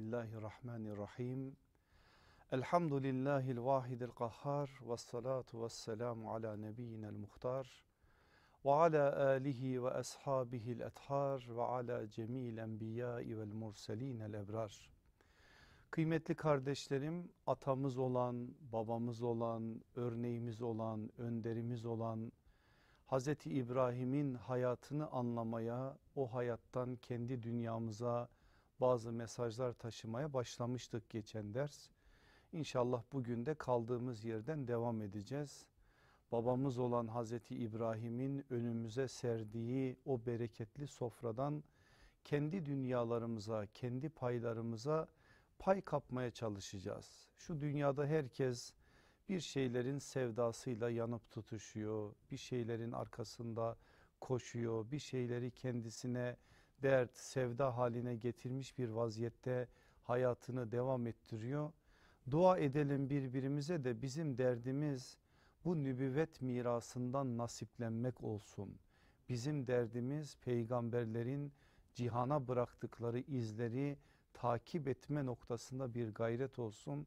Bismillahirrahmanirrahim. Elhamdülillahil vahidil kahhar ve salatu ve selamu ala nebiyyinel muhtar ve ala alihi ve ashabihil ethar ve ala cemil enbiyai vel murselinel ebrar. Kıymetli kardeşlerim atamız olan, babamız olan, örneğimiz olan, önderimiz olan Hazreti İbrahim'in hayatını anlamaya, o hayattan kendi dünyamıza bazı mesajlar taşımaya başlamıştık geçen ders. İnşallah bugün de kaldığımız yerden devam edeceğiz. Babamız olan Hazreti İbrahim'in önümüze serdiği o bereketli sofradan kendi dünyalarımıza, kendi paylarımıza pay kapmaya çalışacağız. Şu dünyada herkes bir şeylerin sevdasıyla yanıp tutuşuyor. Bir şeylerin arkasında koşuyor. Bir şeyleri kendisine dert, sevda haline getirmiş bir vaziyette hayatını devam ettiriyor. Dua edelim birbirimize de bizim derdimiz bu nübüvvet mirasından nasiplenmek olsun. Bizim derdimiz peygamberlerin cihana bıraktıkları izleri takip etme noktasında bir gayret olsun.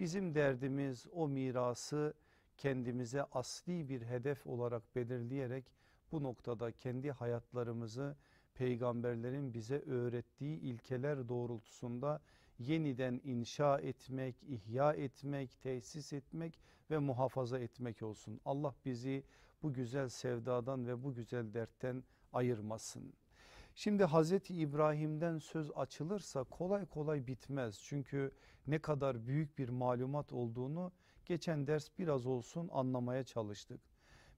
Bizim derdimiz o mirası kendimize asli bir hedef olarak belirleyerek bu noktada kendi hayatlarımızı peygamberlerin bize öğrettiği ilkeler doğrultusunda yeniden inşa etmek, ihya etmek, tesis etmek ve muhafaza etmek olsun. Allah bizi bu güzel sevdadan ve bu güzel dertten ayırmasın. Şimdi Hazreti İbrahim'den söz açılırsa kolay kolay bitmez. Çünkü ne kadar büyük bir malumat olduğunu geçen ders biraz olsun anlamaya çalıştık.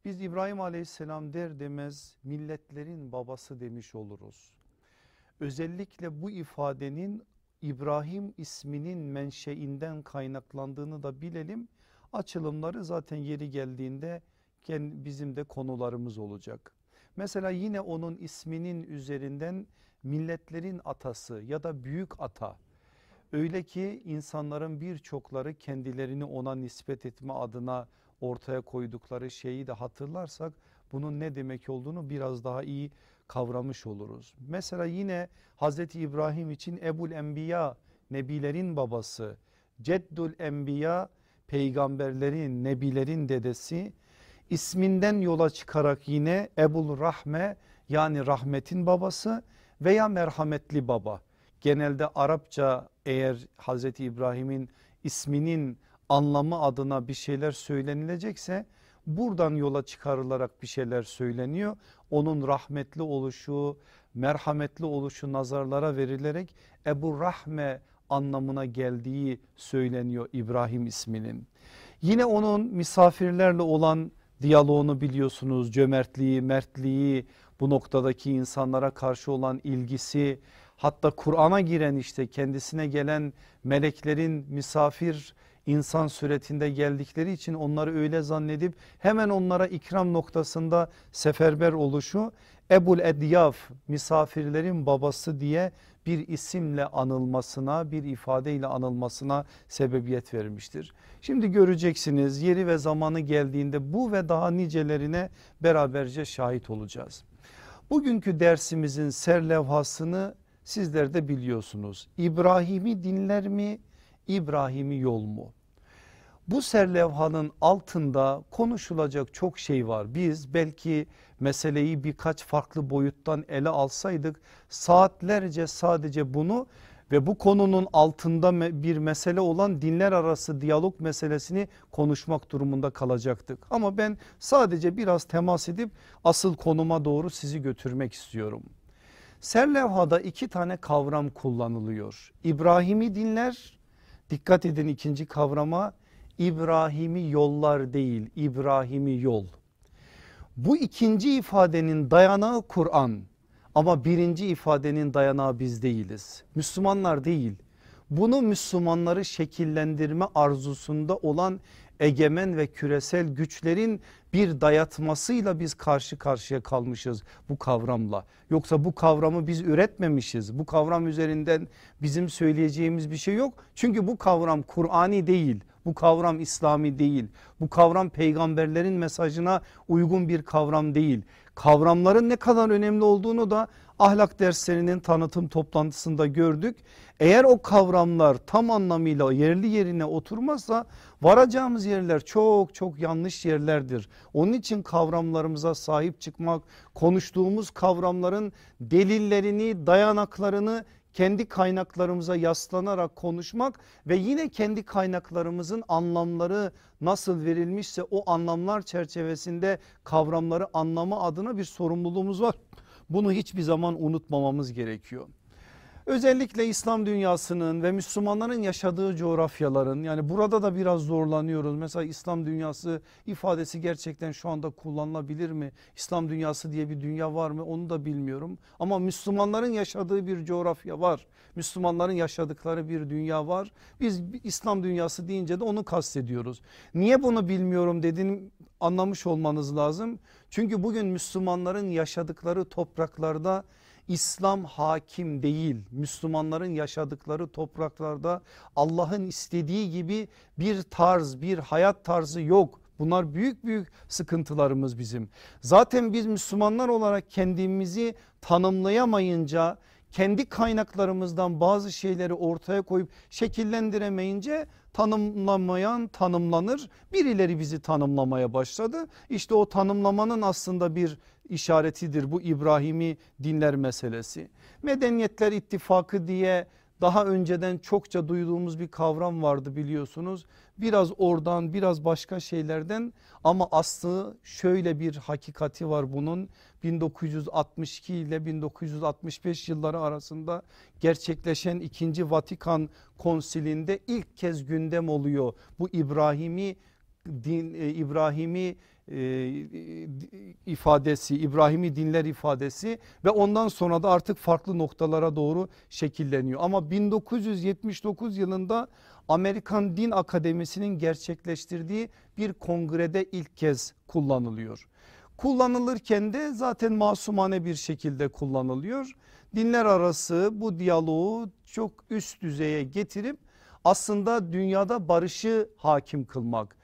Biz İbrahim aleyhisselam der demez milletlerin babası demiş oluruz. Özellikle bu ifadenin İbrahim isminin menşeinden kaynaklandığını da bilelim. Açılımları zaten yeri geldiğinde bizim de konularımız olacak. Mesela yine onun isminin üzerinden milletlerin atası ya da büyük ata öyle ki insanların birçokları kendilerini ona nispet etme adına ortaya koydukları şeyi de hatırlarsak bunun ne demek olduğunu biraz daha iyi kavramış oluruz. Mesela yine Hazreti İbrahim için Ebul Enbiya nebilerin babası, Ceddül Enbiya peygamberlerin, nebilerin dedesi isminden yola çıkarak yine Ebul Rahme yani rahmetin babası veya merhametli baba. Genelde Arapça eğer Hazreti İbrahim'in isminin anlamı adına bir şeyler söylenilecekse buradan yola çıkarılarak bir şeyler söyleniyor. Onun rahmetli oluşu, merhametli oluşu nazarlara verilerek Ebu Rahme anlamına geldiği söyleniyor İbrahim isminin. Yine onun misafirlerle olan diyaloğunu biliyorsunuz cömertliği, mertliği, bu noktadaki insanlara karşı olan ilgisi hatta Kur'an'a giren işte kendisine gelen meleklerin misafir insan suretinde geldikleri için onları öyle zannedip hemen onlara ikram noktasında seferber oluşu Ebul Edyaf misafirlerin babası diye bir isimle anılmasına bir ifadeyle anılmasına sebebiyet vermiştir. Şimdi göreceksiniz yeri ve zamanı geldiğinde bu ve daha nicelerine beraberce şahit olacağız. Bugünkü dersimizin serlevhasını sizler de biliyorsunuz. İbrahim'i dinler mi İbrahim'i yol mu? Bu serlevhanın altında konuşulacak çok şey var. Biz belki meseleyi birkaç farklı boyuttan ele alsaydık saatlerce sadece bunu ve bu konunun altında bir mesele olan dinler arası diyalog meselesini konuşmak durumunda kalacaktık. Ama ben sadece biraz temas edip asıl konuma doğru sizi götürmek istiyorum. Serlevhada iki tane kavram kullanılıyor. İbrahim'i dinler dikkat edin ikinci kavrama İbrahim'i yollar değil İbrahim'i yol. Bu ikinci ifadenin dayanağı Kur'an ama birinci ifadenin dayanağı biz değiliz. Müslümanlar değil. Bunu Müslümanları şekillendirme arzusunda olan egemen ve küresel güçlerin bir dayatmasıyla biz karşı karşıya kalmışız bu kavramla. Yoksa bu kavramı biz üretmemişiz. Bu kavram üzerinden bizim söyleyeceğimiz bir şey yok. Çünkü bu kavram Kur'ani değil. Bu kavram İslami değil. Bu kavram peygamberlerin mesajına uygun bir kavram değil. Kavramların ne kadar önemli olduğunu da ahlak derslerinin tanıtım toplantısında gördük. Eğer o kavramlar tam anlamıyla yerli yerine oturmazsa varacağımız yerler çok çok yanlış yerlerdir. Onun için kavramlarımıza sahip çıkmak, konuştuğumuz kavramların delillerini, dayanaklarını kendi kaynaklarımıza yaslanarak konuşmak ve yine kendi kaynaklarımızın anlamları nasıl verilmişse o anlamlar çerçevesinde kavramları anlama adına bir sorumluluğumuz var. Bunu hiçbir zaman unutmamamız gerekiyor. Özellikle İslam dünyasının ve Müslümanların yaşadığı coğrafyaların yani burada da biraz zorlanıyoruz. Mesela İslam dünyası ifadesi gerçekten şu anda kullanılabilir mi? İslam dünyası diye bir dünya var mı onu da bilmiyorum. Ama Müslümanların yaşadığı bir coğrafya var. Müslümanların yaşadıkları bir dünya var. Biz İslam dünyası deyince de onu kastediyoruz. Niye bunu bilmiyorum dediğini anlamış olmanız lazım. Çünkü bugün Müslümanların yaşadıkları topraklarda İslam hakim değil. Müslümanların yaşadıkları topraklarda Allah'ın istediği gibi bir tarz bir hayat tarzı yok. Bunlar büyük büyük sıkıntılarımız bizim. Zaten biz Müslümanlar olarak kendimizi tanımlayamayınca kendi kaynaklarımızdan bazı şeyleri ortaya koyup şekillendiremeyince tanımlamayan tanımlanır. Birileri bizi tanımlamaya başladı. İşte o tanımlamanın aslında bir işaretidir bu İbrahimi dinler meselesi. Medeniyetler ittifakı diye daha önceden çokça duyduğumuz bir kavram vardı biliyorsunuz. Biraz oradan biraz başka şeylerden ama aslı şöyle bir hakikati var bunun 1962 ile 1965 yılları arasında gerçekleşen 2. Vatikan konsilinde ilk kez gündem oluyor. Bu İbrahimi din e, İbrahimi e, ifadesi İbrahimi dinler ifadesi ve ondan sonra da artık farklı noktalara doğru şekilleniyor. Ama 1979 yılında Amerikan Din Akademisi'nin gerçekleştirdiği bir kongrede ilk kez kullanılıyor. Kullanılırken de zaten masumane bir şekilde kullanılıyor. Dinler arası bu diyaloğu çok üst düzeye getirip aslında dünyada barışı hakim kılmak,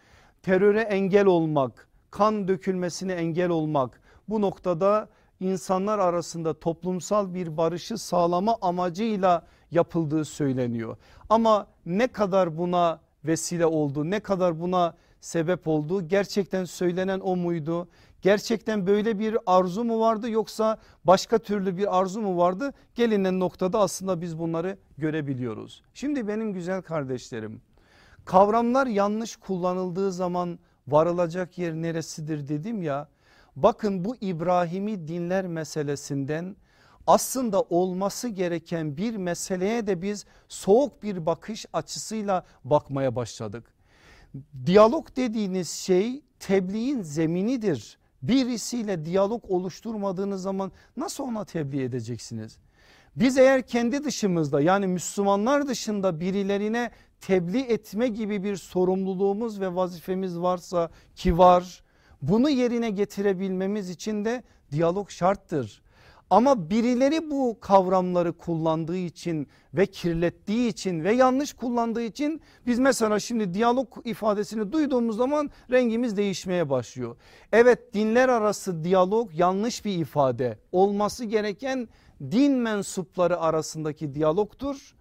teröre engel olmak, kan dökülmesine engel olmak bu noktada insanlar arasında toplumsal bir barışı sağlama amacıyla yapıldığı söyleniyor. Ama ne kadar buna vesile oldu ne kadar buna sebep oldu gerçekten söylenen o muydu? Gerçekten böyle bir arzu mu vardı yoksa başka türlü bir arzu mu vardı? Gelinen noktada aslında biz bunları görebiliyoruz. Şimdi benim güzel kardeşlerim kavramlar yanlış kullanıldığı zaman varılacak yer neresidir dedim ya. Bakın bu İbrahim'i dinler meselesinden aslında olması gereken bir meseleye de biz soğuk bir bakış açısıyla bakmaya başladık. Diyalog dediğiniz şey tebliğin zeminidir. Birisiyle diyalog oluşturmadığınız zaman nasıl ona tebliğ edeceksiniz? Biz eğer kendi dışımızda yani Müslümanlar dışında birilerine tebliğ etme gibi bir sorumluluğumuz ve vazifemiz varsa ki var bunu yerine getirebilmemiz için de diyalog şarttır. Ama birileri bu kavramları kullandığı için ve kirlettiği için ve yanlış kullandığı için biz mesela şimdi diyalog ifadesini duyduğumuz zaman rengimiz değişmeye başlıyor. Evet dinler arası diyalog yanlış bir ifade olması gereken din mensupları arasındaki diyalogtur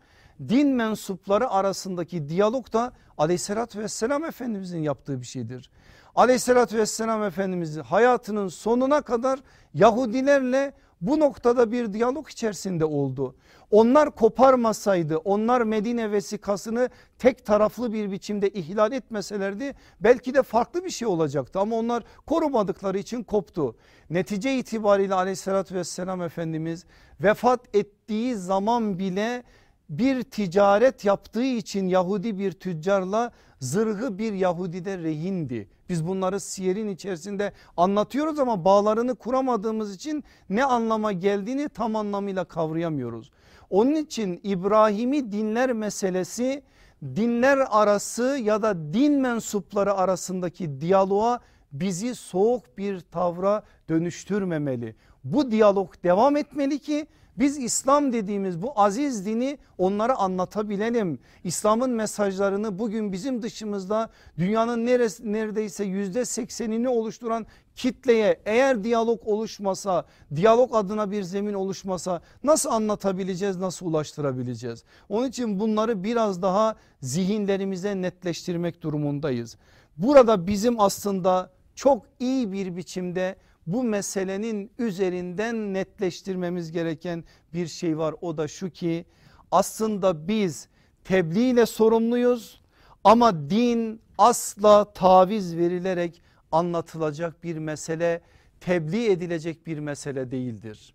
din mensupları arasındaki diyalog da aleyhissalatü vesselam efendimizin yaptığı bir şeydir. Aleyhissalatü vesselam efendimiz hayatının sonuna kadar Yahudilerle bu noktada bir diyalog içerisinde oldu. Onlar koparmasaydı onlar Medine vesikasını tek taraflı bir biçimde ihlal etmeselerdi belki de farklı bir şey olacaktı ama onlar korumadıkları için koptu. Netice itibariyle aleyhissalatü vesselam Efendimiz vefat ettiği zaman bile bir ticaret yaptığı için Yahudi bir tüccarla zırhı bir Yahudide rehindi. Biz bunları siyerin içerisinde anlatıyoruz ama bağlarını kuramadığımız için ne anlama geldiğini tam anlamıyla kavrayamıyoruz. Onun için İbrahim'i dinler meselesi dinler arası ya da din mensupları arasındaki diyaloğa bizi soğuk bir tavra dönüştürmemeli. Bu diyalog devam etmeli ki Biz İslam dediğimiz bu aziz dini onlara anlatabilelim. İslam'ın mesajlarını bugün bizim dışımızda dünyanın neresi, neredeyse yüzde seksenini oluşturan kitleye eğer diyalog oluşmasa, diyalog adına bir zemin oluşmasa nasıl anlatabileceğiz, nasıl ulaştırabileceğiz? Onun için bunları biraz daha zihinlerimize netleştirmek durumundayız. Burada bizim aslında çok iyi bir biçimde bu meselenin üzerinden netleştirmemiz gereken bir şey var. O da şu ki aslında biz tebliğ ile sorumluyuz ama din asla taviz verilerek anlatılacak bir mesele tebliğ edilecek bir mesele değildir.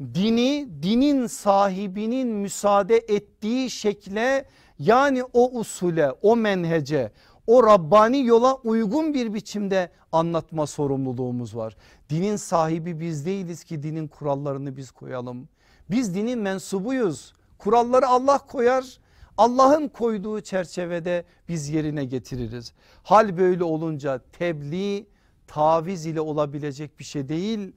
Dini dinin sahibinin müsaade ettiği şekle yani o usule o menhece o Rabbani yola uygun bir biçimde anlatma sorumluluğumuz var. Dinin sahibi biz değiliz ki dinin kurallarını biz koyalım. Biz dinin mensubuyuz. Kuralları Allah koyar. Allah'ın koyduğu çerçevede biz yerine getiririz. Hal böyle olunca tebliğ taviz ile olabilecek bir şey değil.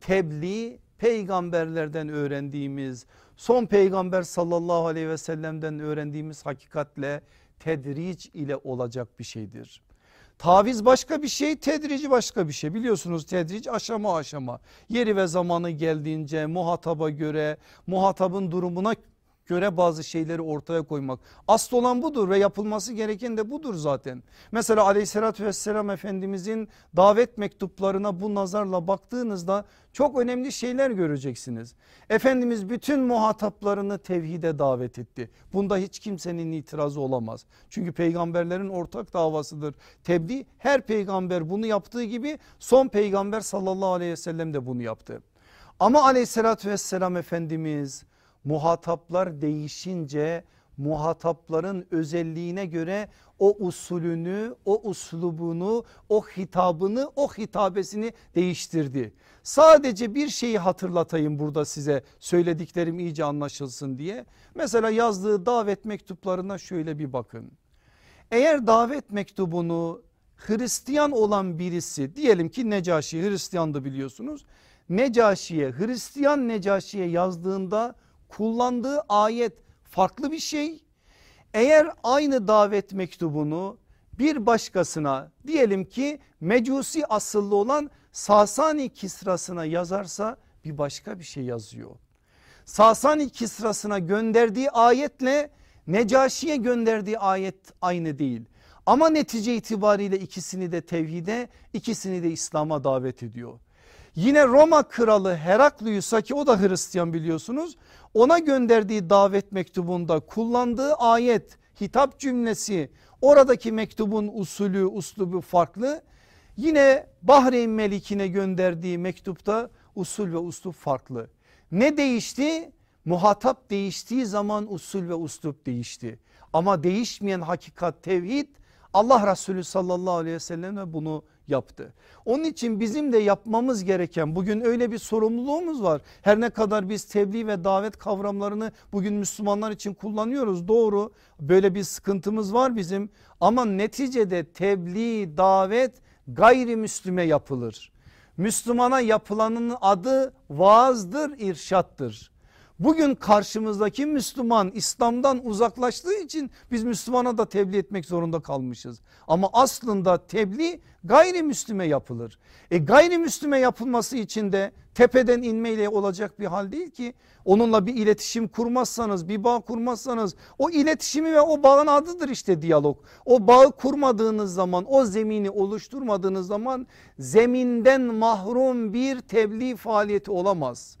Tebliğ peygamberlerden öğrendiğimiz son peygamber sallallahu aleyhi ve sellem'den öğrendiğimiz hakikatle tedric ile olacak bir şeydir. Taviz başka bir şey tedrici başka bir şey biliyorsunuz tedric aşama aşama yeri ve zamanı geldiğince muhataba göre muhatabın durumuna göre bazı şeyleri ortaya koymak. Asıl olan budur ve yapılması gereken de budur zaten. Mesela aleyhissalatü vesselam efendimizin davet mektuplarına bu nazarla baktığınızda çok önemli şeyler göreceksiniz. Efendimiz bütün muhataplarını tevhide davet etti. Bunda hiç kimsenin itirazı olamaz. Çünkü peygamberlerin ortak davasıdır. Tebliğ her peygamber bunu yaptığı gibi son peygamber sallallahu aleyhi ve sellem de bunu yaptı. Ama aleyhissalatü vesselam Efendimiz muhataplar değişince muhatapların özelliğine göre o usulünü, o uslubunu, o hitabını, o hitabesini değiştirdi. Sadece bir şeyi hatırlatayım burada size söylediklerim iyice anlaşılsın diye. Mesela yazdığı davet mektuplarına şöyle bir bakın. Eğer davet mektubunu Hristiyan olan birisi diyelim ki Necaşi Hristiyandı biliyorsunuz. Necaşi'ye Hristiyan Necaşi'ye yazdığında kullandığı ayet farklı bir şey. Eğer aynı davet mektubunu bir başkasına diyelim ki Mecusi asıllı olan Sasani Kisrasına yazarsa bir başka bir şey yazıyor. Sasani Kisrasına gönderdiği ayetle Necaşi'ye gönderdiği ayet aynı değil. Ama netice itibariyle ikisini de tevhide ikisini de İslam'a davet ediyor. Yine Roma kralı Heraklius'a ki o da Hristiyan biliyorsunuz ona gönderdiği davet mektubunda kullandığı ayet hitap cümlesi oradaki mektubun usulü uslubu farklı. Yine Bahreyn Melikine gönderdiği mektupta usul ve uslub farklı. Ne değişti? Muhatap değiştiği zaman usul ve uslup değişti. Ama değişmeyen hakikat tevhid Allah Resulü sallallahu aleyhi ve sellem bunu yaptı. Onun için bizim de yapmamız gereken bugün öyle bir sorumluluğumuz var. Her ne kadar biz tebliğ ve davet kavramlarını bugün Müslümanlar için kullanıyoruz doğru böyle bir sıkıntımız var bizim ama neticede tebliğ davet gayrimüslime yapılır. Müslümana yapılanın adı vaazdır irşattır. Bugün karşımızdaki Müslüman İslam'dan uzaklaştığı için biz Müslümana da tebliğ etmek zorunda kalmışız. Ama aslında tebliğ gayrimüslime yapılır. E gayrimüslime yapılması için de tepeden inmeyle olacak bir hal değil ki. Onunla bir iletişim kurmazsanız bir bağ kurmazsanız o iletişimi ve o bağın adıdır işte diyalog. O bağı kurmadığınız zaman o zemini oluşturmadığınız zaman zeminden mahrum bir tebliğ faaliyeti olamaz.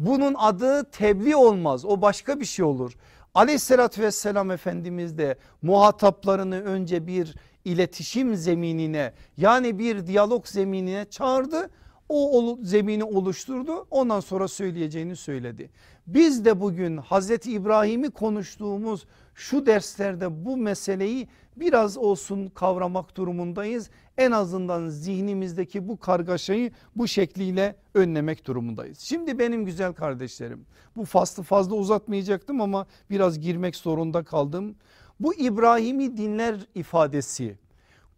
Bunun adı tebliğ olmaz o başka bir şey olur. Aleyhissalatü vesselam Efendimiz de muhataplarını önce bir iletişim zeminine yani bir diyalog zeminine çağırdı. O zemini oluşturdu ondan sonra söyleyeceğini söyledi. Biz de bugün Hazreti İbrahim'i konuştuğumuz şu derslerde bu meseleyi biraz olsun kavramak durumundayız. En azından zihnimizdeki bu kargaşayı bu şekliyle önlemek durumundayız. Şimdi benim güzel kardeşlerim bu faslı fazla uzatmayacaktım ama biraz girmek zorunda kaldım. Bu İbrahim'i dinler ifadesi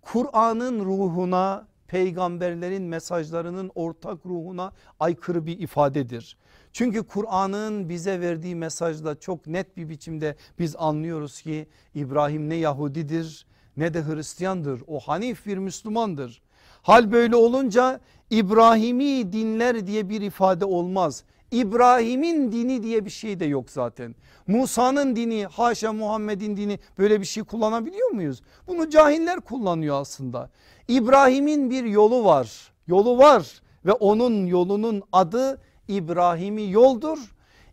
Kur'an'ın ruhuna peygamberlerin mesajlarının ortak ruhuna aykırı bir ifadedir. Çünkü Kur'an'ın bize verdiği mesajda çok net bir biçimde biz anlıyoruz ki İbrahim ne Yahudidir ne de Hristiyandır. O Hanif bir Müslümandır. Hal böyle olunca İbrahimi dinler diye bir ifade olmaz. İbrahim'in dini diye bir şey de yok zaten. Musa'nın dini haşa Muhammed'in dini böyle bir şey kullanabiliyor muyuz? Bunu cahiller kullanıyor aslında. İbrahim'in bir yolu var. Yolu var ve onun yolunun adı İbrahimi yoldur.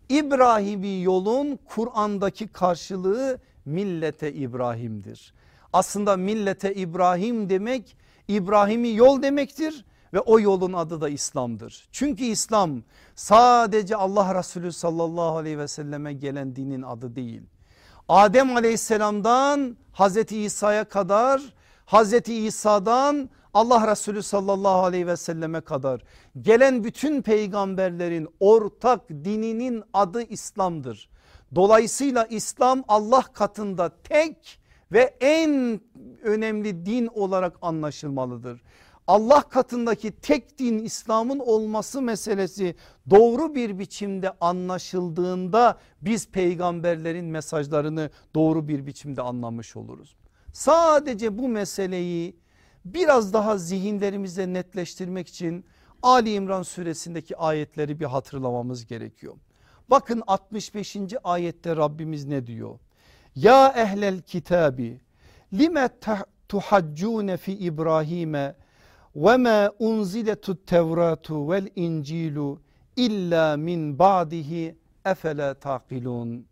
İbrahimi yolun Kur'an'daki karşılığı millete İbrahim'dir. Aslında millete İbrahim demek İbrahimi yol demektir ve o yolun adı da İslam'dır. Çünkü İslam sadece Allah Resulü sallallahu aleyhi ve selleme gelen dinin adı değil. Adem aleyhisselamdan Hazreti İsa'ya kadar Hazreti İsa'dan Allah Resulü sallallahu aleyhi ve selleme kadar gelen bütün peygamberlerin ortak dininin adı İslam'dır. Dolayısıyla İslam Allah katında tek ve en önemli din olarak anlaşılmalıdır. Allah katındaki tek din İslam'ın olması meselesi doğru bir biçimde anlaşıldığında biz peygamberlerin mesajlarını doğru bir biçimde anlamış oluruz. Sadece bu meseleyi biraz daha zihinlerimizde netleştirmek için Ali İmran suresindeki ayetleri bir hatırlamamız gerekiyor. Bakın 65. ayette Rabbimiz ne diyor? Ya ehlel kitabi lime tuhaccune fi İbrahim'e ve ma unziletut tevratu vel incilu illa min ba'dihi efele taqilun.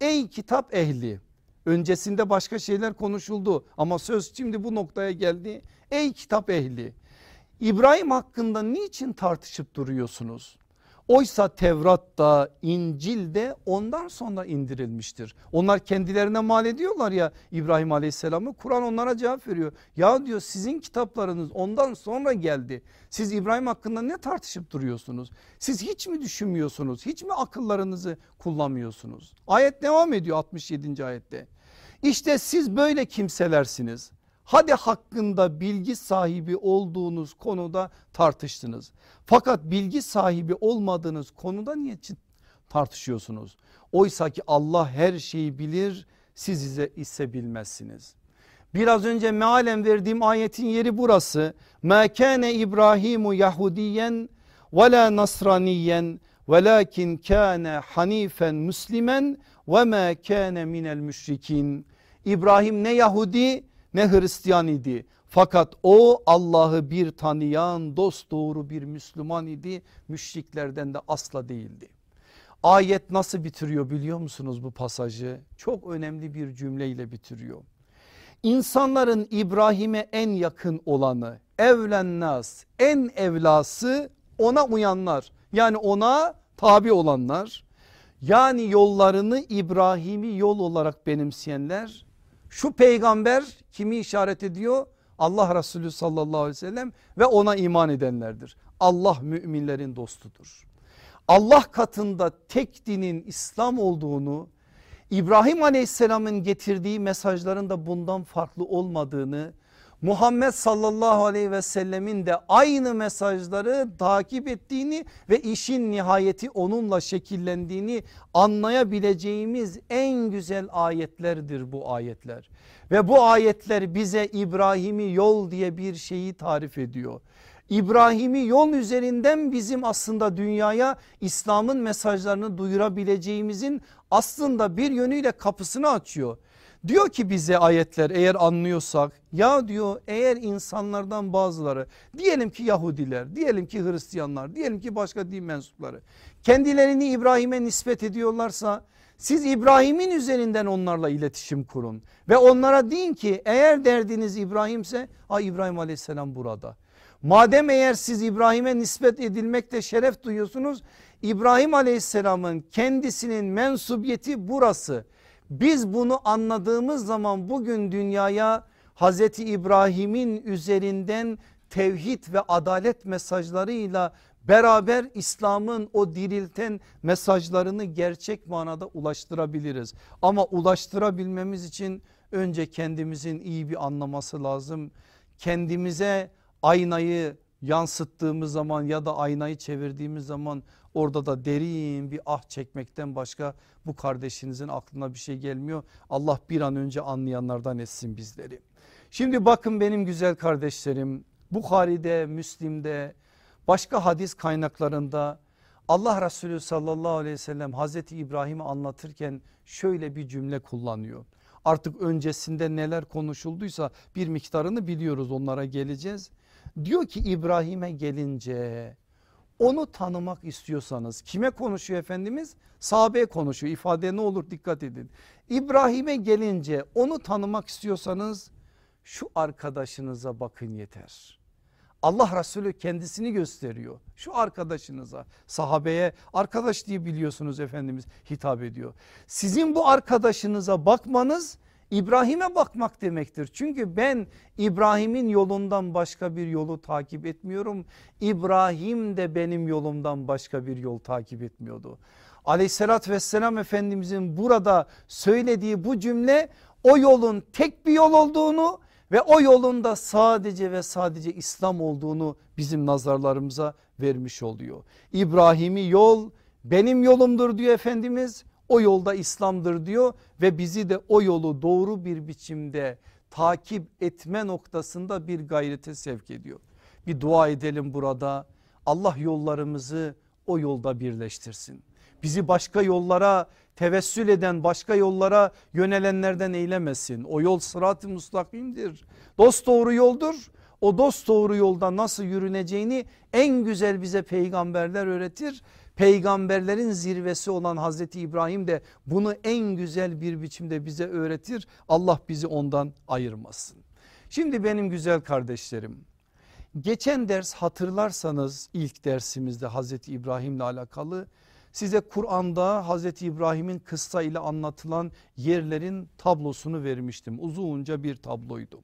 Ey kitap ehli öncesinde başka şeyler konuşuldu ama söz şimdi bu noktaya geldi. Ey kitap ehli İbrahim hakkında niçin tartışıp duruyorsunuz? Oysa Tevrat da İncil de ondan sonra indirilmiştir. Onlar kendilerine mal ediyorlar ya İbrahim aleyhisselamı Kur'an onlara cevap veriyor. Ya diyor sizin kitaplarınız ondan sonra geldi. Siz İbrahim hakkında ne tartışıp duruyorsunuz? Siz hiç mi düşünmüyorsunuz? Hiç mi akıllarınızı kullanmıyorsunuz? Ayet devam ediyor 67. ayette. İşte siz böyle kimselersiniz. Hadi hakkında bilgi sahibi olduğunuz konuda tartıştınız. Fakat bilgi sahibi olmadığınız konuda niye tartışıyorsunuz? Oysa ki Allah her şeyi bilir siz ise bilmezsiniz. Biraz önce mealen verdiğim ayetin yeri burası. Ma kana İbrahimu Yahudiyen ve la Nasraniyen velakin kana hanifen Müslimen ve ma kana minel müşrikin. İbrahim ne Yahudi ne Hristiyan idi. Fakat o Allah'ı bir tanıyan dost doğru bir Müslüman idi. Müşriklerden de asla değildi. Ayet nasıl bitiriyor biliyor musunuz bu pasajı? Çok önemli bir cümleyle bitiriyor. İnsanların İbrahim'e en yakın olanı evlennas en evlası ona uyanlar yani ona tabi olanlar yani yollarını İbrahim'i yol olarak benimseyenler şu peygamber kimi işaret ediyor? Allah Resulü sallallahu aleyhi ve sellem ve ona iman edenlerdir. Allah müminlerin dostudur. Allah katında tek dinin İslam olduğunu İbrahim aleyhisselamın getirdiği mesajların da bundan farklı olmadığını Muhammed sallallahu aleyhi ve sellemin de aynı mesajları takip ettiğini ve işin nihayeti onunla şekillendiğini anlayabileceğimiz en güzel ayetlerdir bu ayetler. Ve bu ayetler bize İbrahim'i yol diye bir şeyi tarif ediyor. İbrahim'i yol üzerinden bizim aslında dünyaya İslam'ın mesajlarını duyurabileceğimizin aslında bir yönüyle kapısını açıyor. Diyor ki bize ayetler eğer anlıyorsak ya diyor eğer insanlardan bazıları diyelim ki Yahudiler diyelim ki Hristiyanlar diyelim ki başka din mensupları kendilerini İbrahim'e nispet ediyorlarsa siz İbrahim'in üzerinden onlarla iletişim kurun ve onlara deyin ki eğer derdiniz İbrahim'se ha İbrahim aleyhisselam burada. Madem eğer siz İbrahim'e nispet edilmekte şeref duyuyorsunuz İbrahim aleyhisselamın kendisinin mensubiyeti burası biz bunu anladığımız zaman bugün dünyaya Hazreti İbrahim'in üzerinden tevhid ve adalet mesajlarıyla beraber İslam'ın o dirilten mesajlarını gerçek manada ulaştırabiliriz. Ama ulaştırabilmemiz için önce kendimizin iyi bir anlaması lazım. Kendimize aynayı yansıttığımız zaman ya da aynayı çevirdiğimiz zaman Orada da derin bir ah çekmekten başka bu kardeşinizin aklına bir şey gelmiyor. Allah bir an önce anlayanlardan etsin bizleri. Şimdi bakın benim güzel kardeşlerim Bukhari'de, Müslim'de başka hadis kaynaklarında Allah Resulü sallallahu aleyhi ve sellem Hazreti İbrahim'i anlatırken şöyle bir cümle kullanıyor. Artık öncesinde neler konuşulduysa bir miktarını biliyoruz onlara geleceğiz. Diyor ki İbrahim'e gelince onu tanımak istiyorsanız kime konuşuyor Efendimiz? Sahabeye konuşuyor ifade ne olur dikkat edin. İbrahim'e gelince onu tanımak istiyorsanız şu arkadaşınıza bakın yeter. Allah Resulü kendisini gösteriyor şu arkadaşınıza sahabeye arkadaş diye biliyorsunuz Efendimiz hitap ediyor. Sizin bu arkadaşınıza bakmanız İbrahim'e bakmak demektir. Çünkü ben İbrahim'in yolundan başka bir yolu takip etmiyorum. İbrahim de benim yolumdan başka bir yol takip etmiyordu. Aleyhissalatü vesselam Efendimizin burada söylediği bu cümle o yolun tek bir yol olduğunu ve o yolunda sadece ve sadece İslam olduğunu bizim nazarlarımıza vermiş oluyor. İbrahim'i yol benim yolumdur diyor Efendimiz o yolda İslam'dır diyor ve bizi de o yolu doğru bir biçimde takip etme noktasında bir gayrete sevk ediyor. Bir dua edelim burada Allah yollarımızı o yolda birleştirsin. Bizi başka yollara tevessül eden başka yollara yönelenlerden eylemesin. O yol sırat-ı mustakimdir. Dost doğru yoldur. O dost doğru yolda nasıl yürüneceğini en güzel bize peygamberler öğretir. Peygamberlerin zirvesi olan Hazreti İbrahim de bunu en güzel bir biçimde bize öğretir. Allah bizi ondan ayırmasın. Şimdi benim güzel kardeşlerim geçen ders hatırlarsanız ilk dersimizde Hazreti İbrahim'le alakalı size Kur'an'da Hazreti İbrahim'in kıssa ile anlatılan yerlerin tablosunu vermiştim. Uzunca bir tabloydu.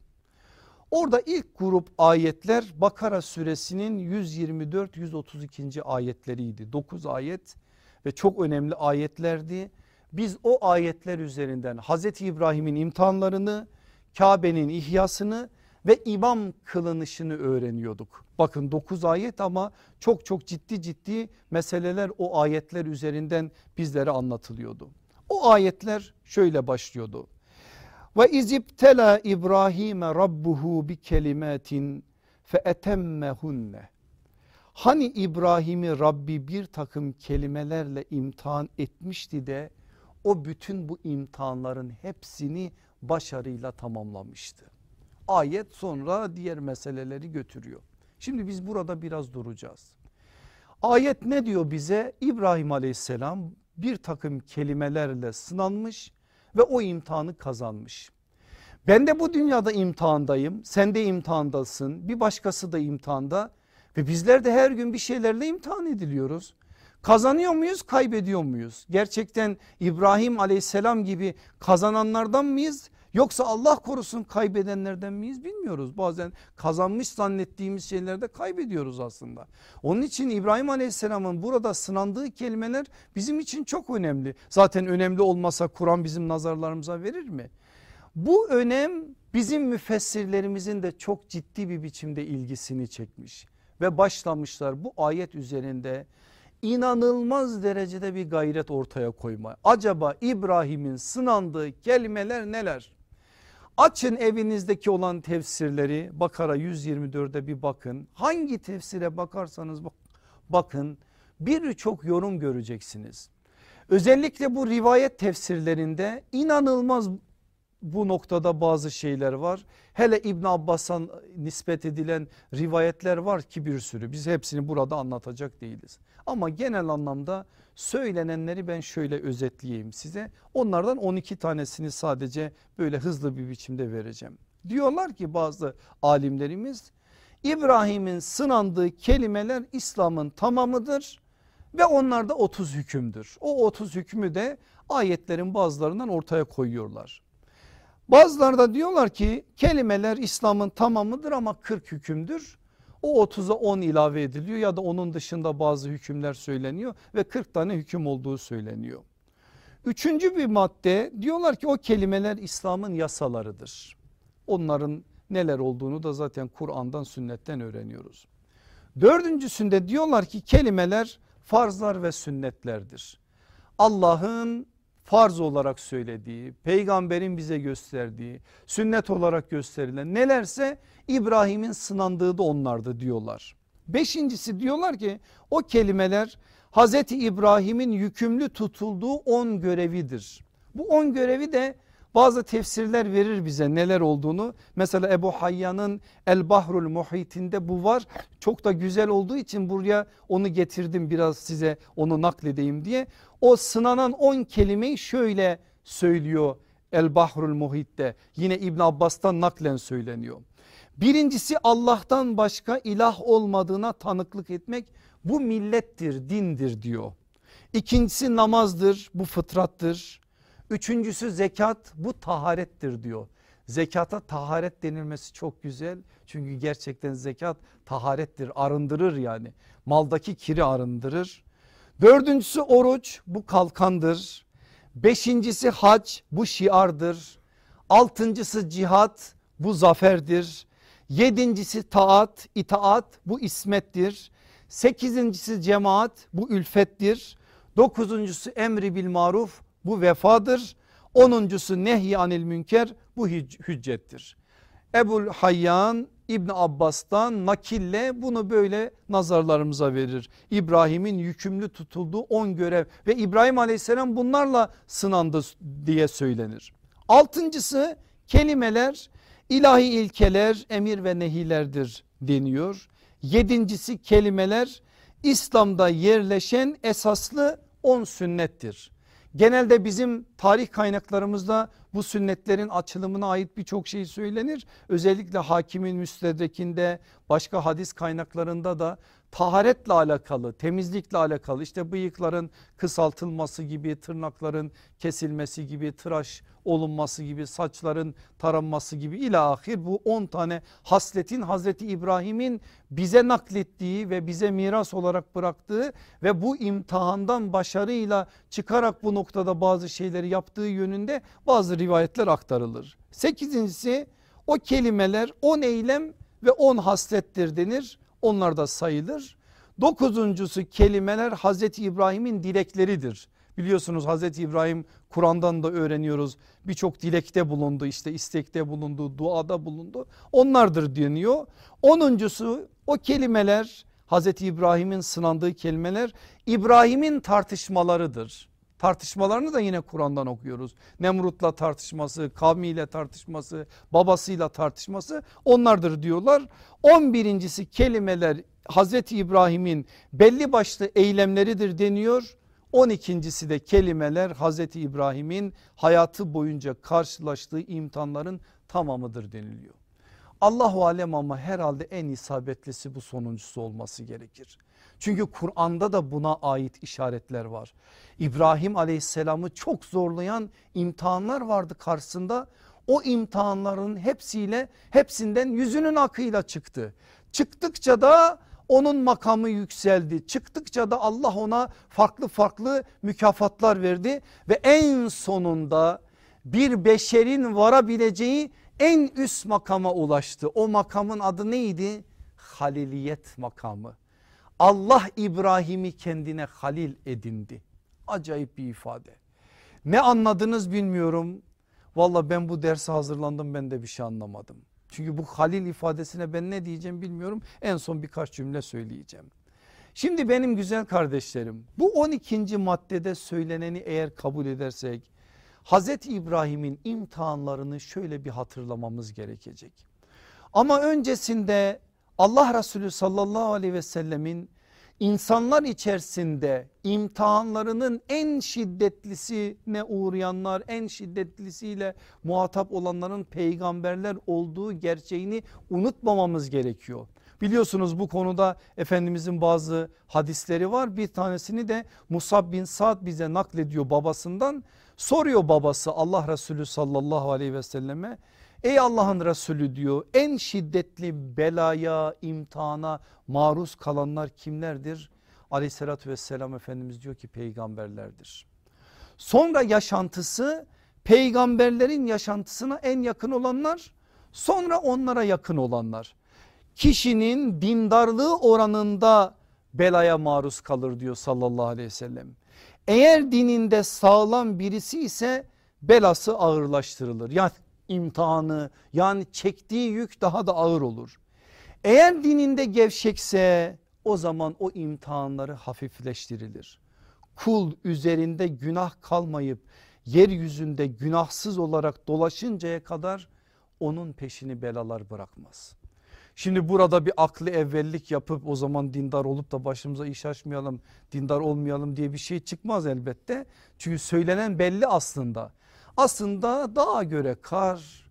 Orada ilk grup ayetler Bakara suresinin 124-132. ayetleriydi. 9 ayet ve çok önemli ayetlerdi. Biz o ayetler üzerinden Hazreti İbrahim'in imtihanlarını, Kabe'nin ihyasını ve imam kılınışını öğreniyorduk. Bakın 9 ayet ama çok çok ciddi ciddi meseleler o ayetler üzerinden bizlere anlatılıyordu. O ayetler şöyle başlıyordu. Ve izibtela İbrahim'e rabbuhu bi kelimatin fe etemmehunne. Hani İbrahim'i Rabbi bir takım kelimelerle imtihan etmişti de o bütün bu imtihanların hepsini başarıyla tamamlamıştı. Ayet sonra diğer meseleleri götürüyor. Şimdi biz burada biraz duracağız. Ayet ne diyor bize? İbrahim aleyhisselam bir takım kelimelerle sınanmış ve o imtihanı kazanmış. Ben de bu dünyada imtihandayım. Sen de imtihandasın. Bir başkası da imtihanda ve bizler de her gün bir şeylerle imtihan ediliyoruz. Kazanıyor muyuz kaybediyor muyuz? Gerçekten İbrahim aleyhisselam gibi kazananlardan mıyız? Yoksa Allah korusun kaybedenlerden miyiz bilmiyoruz. Bazen kazanmış zannettiğimiz şeylerde kaybediyoruz aslında. Onun için İbrahim Aleyhisselam'ın burada sınandığı kelimeler bizim için çok önemli. Zaten önemli olmasa Kur'an bizim nazarlarımıza verir mi? Bu önem bizim müfessirlerimizin de çok ciddi bir biçimde ilgisini çekmiş ve başlamışlar bu ayet üzerinde inanılmaz derecede bir gayret ortaya koyma. Acaba İbrahim'in sınandığı kelimeler neler? Açın evinizdeki olan tefsirleri Bakara 124'e bir bakın. Hangi tefsire bakarsanız bakın birçok yorum göreceksiniz. Özellikle bu rivayet tefsirlerinde inanılmaz bu noktada bazı şeyler var. Hele İbn Abbas'a nispet edilen rivayetler var ki bir sürü. Biz hepsini burada anlatacak değiliz. Ama genel anlamda söylenenleri ben şöyle özetleyeyim size. Onlardan 12 tanesini sadece böyle hızlı bir biçimde vereceğim. Diyorlar ki bazı alimlerimiz İbrahim'in sınandığı kelimeler İslam'ın tamamıdır ve onlar da 30 hükümdür. O 30 hükmü de ayetlerin bazılarından ortaya koyuyorlar. Bazıları da diyorlar ki kelimeler İslam'ın tamamıdır ama 40 hükümdür. O 30'a 10 ilave ediliyor ya da onun dışında bazı hükümler söyleniyor ve 40 tane hüküm olduğu söyleniyor. Üçüncü bir madde diyorlar ki o kelimeler İslam'ın yasalarıdır. Onların neler olduğunu da zaten Kur'an'dan sünnetten öğreniyoruz. Dördüncüsünde diyorlar ki kelimeler farzlar ve sünnetlerdir. Allah'ın farz olarak söylediği, peygamberin bize gösterdiği, sünnet olarak gösterilen nelerse İbrahim'in sınandığı da onlardı diyorlar. Beşincisi diyorlar ki o kelimeler Hazreti İbrahim'in yükümlü tutulduğu on görevidir. Bu on görevi de bazı tefsirler verir bize neler olduğunu. Mesela Ebu Hayyan'ın El Bahrul Muhit'inde bu var. Çok da güzel olduğu için buraya onu getirdim biraz size onu nakledeyim diye. O sınanan 10 kelimeyi şöyle söylüyor El Bahrul Muhit'te. Yine İbn Abbas'tan naklen söyleniyor. Birincisi Allah'tan başka ilah olmadığına tanıklık etmek bu millettir dindir diyor. İkincisi namazdır bu fıtrattır. Üçüncüsü zekat bu taharettir diyor. Zekata taharet denilmesi çok güzel. Çünkü gerçekten zekat taharettir arındırır yani. Maldaki kiri arındırır. Dördüncüsü oruç bu kalkandır. Beşincisi hac bu şiardır. Altıncısı cihat bu zaferdir. Yedincisi taat itaat bu ismettir. Sekizincisi cemaat bu ülfettir. Dokuzuncusu emri bil maruf bu vefadır. Onuncusu nehy anil münker bu hüccettir. Ebul Hayyan İbn Abbas'tan nakille bunu böyle nazarlarımıza verir. İbrahim'in yükümlü tutulduğu on görev ve İbrahim aleyhisselam bunlarla sınandı diye söylenir. Altıncısı kelimeler ilahi ilkeler emir ve nehilerdir deniyor. Yedincisi kelimeler İslam'da yerleşen esaslı on sünnettir. Genelde bizim tarih kaynaklarımızda bu sünnetlerin açılımına ait birçok şey söylenir. Özellikle hakimin müstedrekinde başka hadis kaynaklarında da taharetle alakalı temizlikle alakalı işte bıyıkların kısaltılması gibi tırnakların kesilmesi gibi tıraş olunması gibi saçların taranması gibi ilahir bu 10 tane hasletin Hazreti İbrahim'in bize naklettiği ve bize miras olarak bıraktığı ve bu imtihandan başarıyla çıkarak bu noktada bazı şeyleri yaptığı yönünde bazı rivayetler aktarılır. Sekizincisi o kelimeler 10 eylem ve 10 haslettir denir onlar da sayılır. Dokuzuncusu kelimeler Hazreti İbrahim'in dilekleridir. Biliyorsunuz Hazreti İbrahim Kur'an'dan da öğreniyoruz birçok dilekte bulundu işte istekte bulundu duada bulundu onlardır deniyor. Onuncusu o kelimeler Hazreti İbrahim'in sınandığı kelimeler İbrahim'in tartışmalarıdır. Tartışmalarını da yine Kur'an'dan okuyoruz. Nemrut'la tartışması, kavmiyle tartışması, babasıyla tartışması onlardır diyorlar. 11. kelimeler Hazreti İbrahim'in belli başlı eylemleridir deniyor. 12.si de kelimeler Hazreti İbrahim'in hayatı boyunca karşılaştığı imtihanların tamamıdır deniliyor. Allahu alem ama herhalde en isabetlisi bu sonuncusu olması gerekir. Çünkü Kur'an'da da buna ait işaretler var. İbrahim aleyhisselamı çok zorlayan imtihanlar vardı karşısında. O imtihanların hepsiyle hepsinden yüzünün akıyla çıktı. Çıktıkça da onun makamı yükseldi. Çıktıkça da Allah ona farklı farklı mükafatlar verdi ve en sonunda bir beşerin varabileceği en üst makama ulaştı. O makamın adı neydi? Haliliyet makamı. Allah İbrahim'i kendine halil edindi. Acayip bir ifade. Ne anladınız bilmiyorum. Valla ben bu derse hazırlandım ben de bir şey anlamadım. Çünkü bu halil ifadesine ben ne diyeceğim bilmiyorum. En son birkaç cümle söyleyeceğim. Şimdi benim güzel kardeşlerim bu 12. maddede söyleneni eğer kabul edersek Hazreti İbrahim'in imtihanlarını şöyle bir hatırlamamız gerekecek. Ama öncesinde Allah Resulü sallallahu aleyhi ve sellemin insanlar içerisinde imtihanlarının en şiddetlisine uğrayanlar en şiddetlisiyle muhatap olanların peygamberler olduğu gerçeğini unutmamamız gerekiyor. Biliyorsunuz bu konuda Efendimizin bazı hadisleri var bir tanesini de Musab bin Sa'd bize naklediyor babasından soruyor babası Allah Resulü sallallahu aleyhi ve selleme Ey Allah'ın Resulü diyor en şiddetli belaya imtihana maruz kalanlar kimlerdir? Aleyhissalatü vesselam Efendimiz diyor ki peygamberlerdir. Sonra yaşantısı peygamberlerin yaşantısına en yakın olanlar sonra onlara yakın olanlar. Kişinin dindarlığı oranında belaya maruz kalır diyor sallallahu aleyhi ve sellem. Eğer dininde sağlam birisi ise belası ağırlaştırılır. Yani imtihanı yani çektiği yük daha da ağır olur. Eğer dininde gevşekse o zaman o imtihanları hafifleştirilir. Kul üzerinde günah kalmayıp yeryüzünde günahsız olarak dolaşıncaya kadar onun peşini belalar bırakmaz. Şimdi burada bir aklı evvellik yapıp o zaman dindar olup da başımıza iş açmayalım, dindar olmayalım diye bir şey çıkmaz elbette. Çünkü söylenen belli aslında. Aslında dağa göre kar,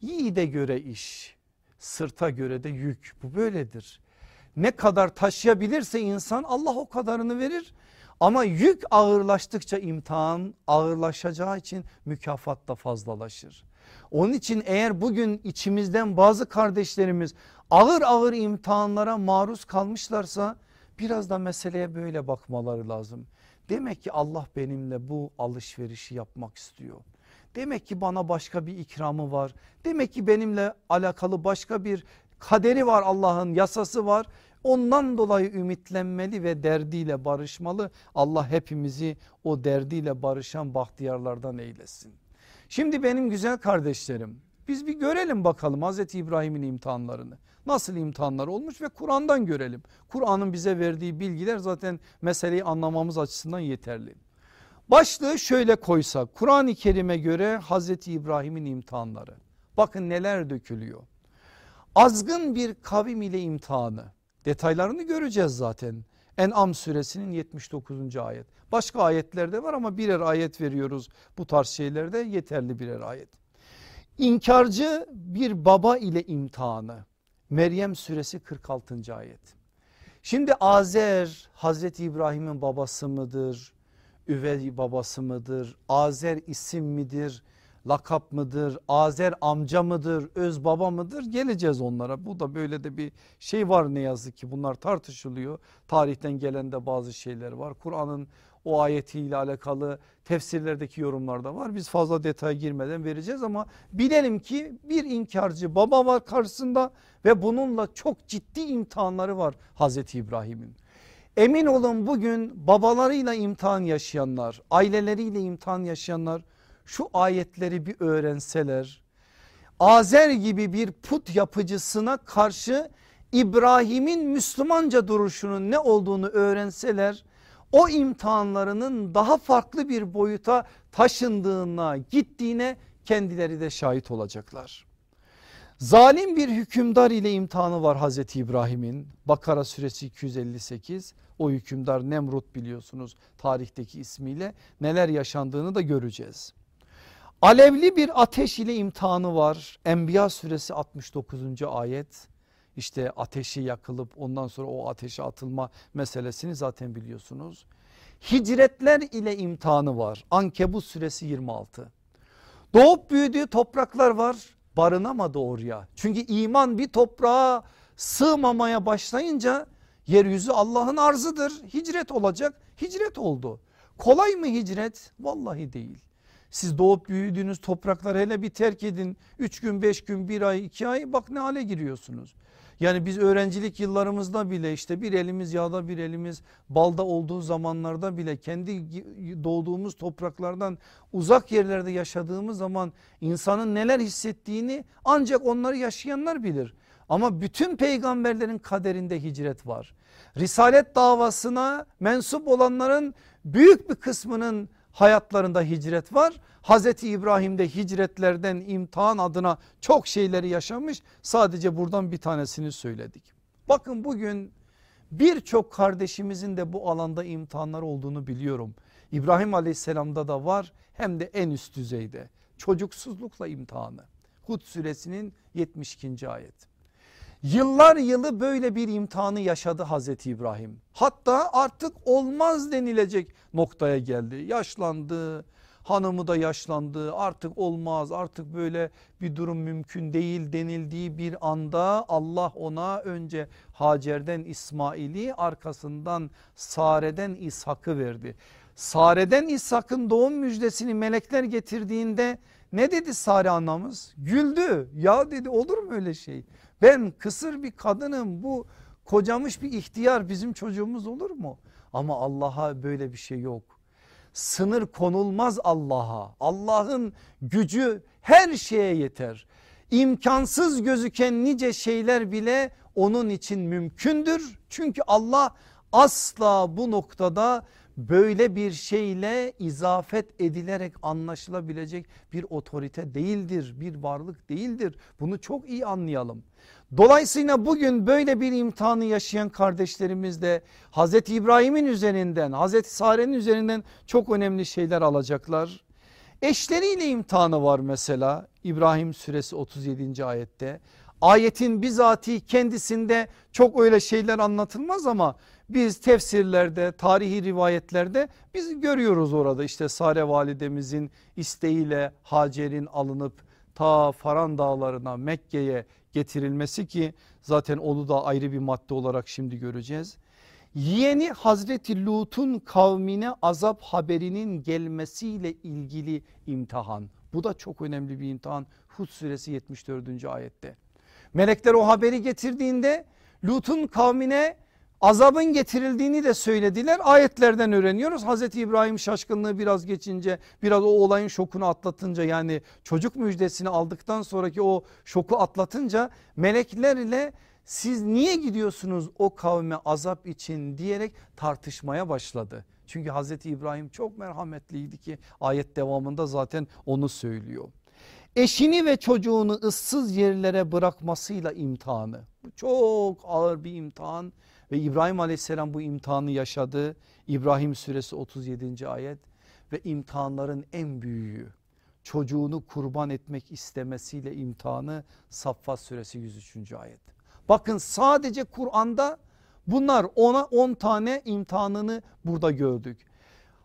yiğide göre iş, sırta göre de yük bu böyledir. Ne kadar taşıyabilirse insan Allah o kadarını verir. Ama yük ağırlaştıkça imtihan ağırlaşacağı için mükafat da fazlalaşır. Onun için eğer bugün içimizden bazı kardeşlerimiz ağır ağır imtihanlara maruz kalmışlarsa biraz da meseleye böyle bakmaları lazım. Demek ki Allah benimle bu alışverişi yapmak istiyor. Demek ki bana başka bir ikramı var. Demek ki benimle alakalı başka bir kaderi var Allah'ın yasası var. Ondan dolayı ümitlenmeli ve derdiyle barışmalı. Allah hepimizi o derdiyle barışan bahtiyarlardan eylesin. Şimdi benim güzel kardeşlerim biz bir görelim bakalım Hazreti İbrahim'in imtihanlarını. Nasıl imtihanlar olmuş ve Kur'an'dan görelim. Kur'an'ın bize verdiği bilgiler zaten meseleyi anlamamız açısından yeterli. Başlığı şöyle koysak Kur'an-ı Kerim'e göre Hazreti İbrahim'in imtihanları. Bakın neler dökülüyor. Azgın bir kavim ile imtihanı. Detaylarını göreceğiz zaten. En'am suresinin 79. ayet. Başka ayetlerde var ama birer ayet veriyoruz bu tarz şeylerde yeterli birer ayet. İnkarcı bir baba ile imtihanı. Meryem suresi 46. ayet. Şimdi Azer Hazreti İbrahim'in babası mıdır? Üvey babası mıdır? Azer isim midir? lakap mıdır? Azer amca mıdır? Öz baba mıdır? Geleceğiz onlara. Bu da böyle de bir şey var ne yazık ki bunlar tartışılıyor. Tarihten gelen de bazı şeyler var. Kur'an'ın o ayetiyle alakalı tefsirlerdeki yorumlarda var. Biz fazla detaya girmeden vereceğiz ama bilelim ki bir inkarcı baba var karşısında ve bununla çok ciddi imtihanları var Hazreti İbrahim'in. Emin olun bugün babalarıyla imtihan yaşayanlar, aileleriyle imtihan yaşayanlar şu ayetleri bir öğrenseler Azer gibi bir put yapıcısına karşı İbrahim'in Müslümanca duruşunun ne olduğunu öğrenseler o imtihanlarının daha farklı bir boyuta taşındığına gittiğine kendileri de şahit olacaklar. Zalim bir hükümdar ile imtihanı var Hazreti İbrahim'in Bakara suresi 258 o hükümdar Nemrut biliyorsunuz tarihteki ismiyle neler yaşandığını da göreceğiz. Alevli bir ateş ile imtihanı var. Enbiya suresi 69. ayet. İşte ateşi yakılıp ondan sonra o ateşe atılma meselesini zaten biliyorsunuz. Hicretler ile imtihanı var. Ankebut suresi 26. Doğup büyüdüğü topraklar var barınamadı oraya. Çünkü iman bir toprağa sığmamaya başlayınca yeryüzü Allah'ın arzıdır. Hicret olacak. Hicret oldu. Kolay mı hicret? Vallahi değil. Siz doğup büyüdüğünüz toprakları hele bir terk edin. 3 gün 5 gün 1 ay 2 ay bak ne hale giriyorsunuz. Yani biz öğrencilik yıllarımızda bile işte bir elimiz yağda bir elimiz balda olduğu zamanlarda bile kendi doğduğumuz topraklardan uzak yerlerde yaşadığımız zaman insanın neler hissettiğini ancak onları yaşayanlar bilir. Ama bütün peygamberlerin kaderinde hicret var. Risalet davasına mensup olanların büyük bir kısmının hayatlarında hicret var. Hazreti İbrahim de hicretlerden imtihan adına çok şeyleri yaşamış. Sadece buradan bir tanesini söyledik. Bakın bugün birçok kardeşimizin de bu alanda imtihanlar olduğunu biliyorum. İbrahim aleyhisselamda da var hem de en üst düzeyde çocuksuzlukla imtihanı. Hud suresinin 72. ayet. Yıllar yılı böyle bir imtihanı yaşadı Hazreti İbrahim. Hatta artık olmaz denilecek noktaya geldi. Yaşlandı, hanımı da yaşlandı artık olmaz artık böyle bir durum mümkün değil denildiği bir anda Allah ona önce Hacer'den İsmail'i arkasından Sare'den İshak'ı verdi. Sare'den İshak'ın doğum müjdesini melekler getirdiğinde ne dedi Sare anamız? Güldü ya dedi olur mu öyle şey? Ben kısır bir kadınım bu kocamış bir ihtiyar bizim çocuğumuz olur mu? Ama Allah'a böyle bir şey yok. Sınır konulmaz Allah'a. Allah'ın gücü her şeye yeter. İmkansız gözüken nice şeyler bile onun için mümkündür. Çünkü Allah asla bu noktada böyle bir şeyle izafet edilerek anlaşılabilecek bir otorite değildir, bir varlık değildir. Bunu çok iyi anlayalım. Dolayısıyla bugün böyle bir imtihanı yaşayan kardeşlerimiz de Hazreti İbrahim'in üzerinden Hazreti Sare'nin üzerinden çok önemli şeyler alacaklar. Eşleriyle imtihanı var mesela İbrahim suresi 37. ayette. Ayetin bizatihi kendisinde çok öyle şeyler anlatılmaz ama biz tefsirlerde tarihi rivayetlerde biz görüyoruz orada işte Sare validemizin isteğiyle Hacer'in alınıp ta Faran dağlarına Mekke'ye getirilmesi ki zaten onu da ayrı bir madde olarak şimdi göreceğiz. Yeni Hazreti Lut'un kavmine azap haberinin gelmesiyle ilgili imtihan. Bu da çok önemli bir imtihan. Hud suresi 74. ayette. Melekler o haberi getirdiğinde Lut'un kavmine azabın getirildiğini de söylediler. Ayetlerden öğreniyoruz. Hazreti İbrahim şaşkınlığı biraz geçince biraz o olayın şokunu atlatınca yani çocuk müjdesini aldıktan sonraki o şoku atlatınca meleklerle siz niye gidiyorsunuz o kavme azap için diyerek tartışmaya başladı. Çünkü Hazreti İbrahim çok merhametliydi ki ayet devamında zaten onu söylüyor. Eşini ve çocuğunu ıssız yerlere bırakmasıyla imtihanı. Bu çok ağır bir imtihan ve İbrahim aleyhisselam bu imtihanı yaşadı. İbrahim suresi 37. ayet ve imtihanların en büyüğü çocuğunu kurban etmek istemesiyle imtihanı Saffat suresi 103. ayet. Bakın sadece Kur'an'da bunlar ona 10 tane imtihanını burada gördük.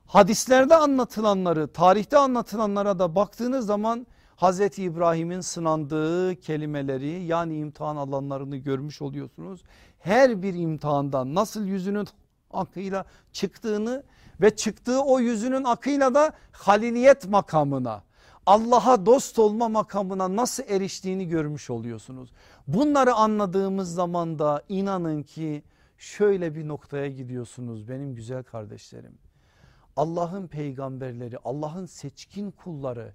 Hadislerde anlatılanları tarihte anlatılanlara da baktığınız zaman Hazreti İbrahim'in sınandığı kelimeleri yani imtihan alanlarını görmüş oluyorsunuz. Her bir imtihandan nasıl yüzünün akıyla çıktığını ve çıktığı o yüzünün akıyla da haliliyet makamına Allah'a dost olma makamına nasıl eriştiğini görmüş oluyorsunuz. Bunları anladığımız zaman da inanın ki şöyle bir noktaya gidiyorsunuz benim güzel kardeşlerim. Allah'ın peygamberleri Allah'ın seçkin kulları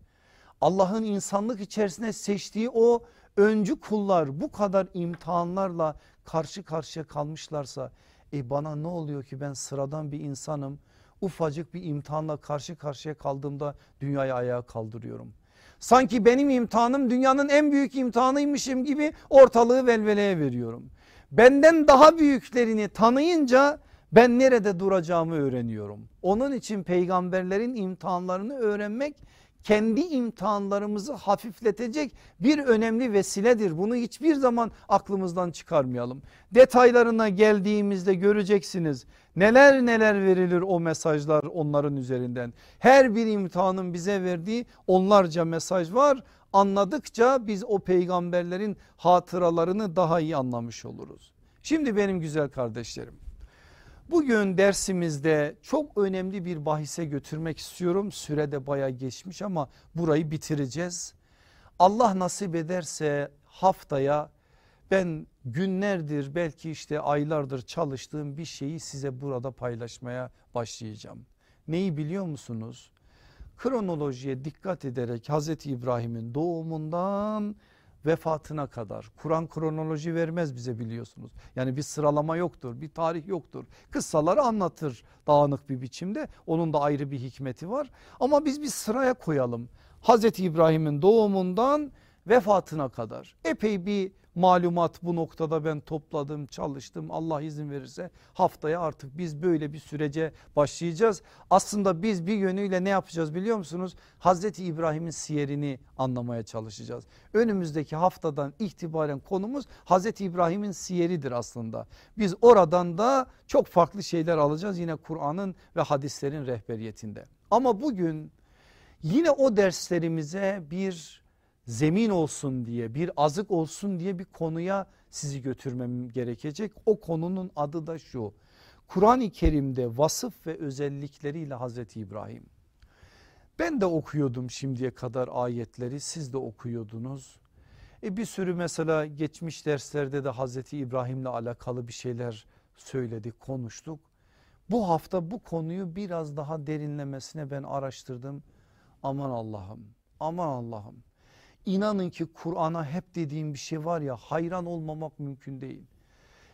Allah'ın insanlık içerisinde seçtiği o öncü kullar bu kadar imtihanlarla karşı karşıya kalmışlarsa e bana ne oluyor ki ben sıradan bir insanım ufacık bir imtihanla karşı karşıya kaldığımda dünyayı ayağa kaldırıyorum. Sanki benim imtihanım dünyanın en büyük imtihanıymışım gibi ortalığı velveleye veriyorum. Benden daha büyüklerini tanıyınca ben nerede duracağımı öğreniyorum. Onun için peygamberlerin imtihanlarını öğrenmek kendi imtihanlarımızı hafifletecek bir önemli vesiledir. Bunu hiçbir zaman aklımızdan çıkarmayalım. Detaylarına geldiğimizde göreceksiniz neler neler verilir o mesajlar onların üzerinden. Her bir imtihanın bize verdiği onlarca mesaj var. Anladıkça biz o peygamberlerin hatıralarını daha iyi anlamış oluruz. Şimdi benim güzel kardeşlerim Bugün dersimizde çok önemli bir bahise götürmek istiyorum. Sürede baya geçmiş ama burayı bitireceğiz. Allah nasip ederse haftaya ben günlerdir belki işte aylardır çalıştığım bir şeyi size burada paylaşmaya başlayacağım. Neyi biliyor musunuz? Kronolojiye dikkat ederek Hazreti İbrahim'in doğumundan vefatına kadar Kur'an kronoloji vermez bize biliyorsunuz. Yani bir sıralama yoktur bir tarih yoktur. Kıssaları anlatır dağınık bir biçimde onun da ayrı bir hikmeti var. Ama biz bir sıraya koyalım. Hazreti İbrahim'in doğumundan vefatına kadar epey bir malumat bu noktada ben topladım çalıştım Allah izin verirse haftaya artık biz böyle bir sürece başlayacağız. Aslında biz bir yönüyle ne yapacağız biliyor musunuz? Hazreti İbrahim'in siyerini anlamaya çalışacağız. Önümüzdeki haftadan itibaren konumuz Hazreti İbrahim'in siyeridir aslında. Biz oradan da çok farklı şeyler alacağız yine Kur'an'ın ve hadislerin rehberiyetinde. Ama bugün yine o derslerimize bir zemin olsun diye bir azık olsun diye bir konuya sizi götürmem gerekecek. O konunun adı da şu. Kur'an-ı Kerim'de vasıf ve özellikleriyle Hazreti İbrahim. Ben de okuyordum şimdiye kadar ayetleri siz de okuyordunuz. E bir sürü mesela geçmiş derslerde de Hazreti İbrahim'le alakalı bir şeyler söyledik konuştuk. Bu hafta bu konuyu biraz daha derinlemesine ben araştırdım. Aman Allah'ım aman Allah'ım. İnanın ki Kur'an'a hep dediğim bir şey var ya hayran olmamak mümkün değil.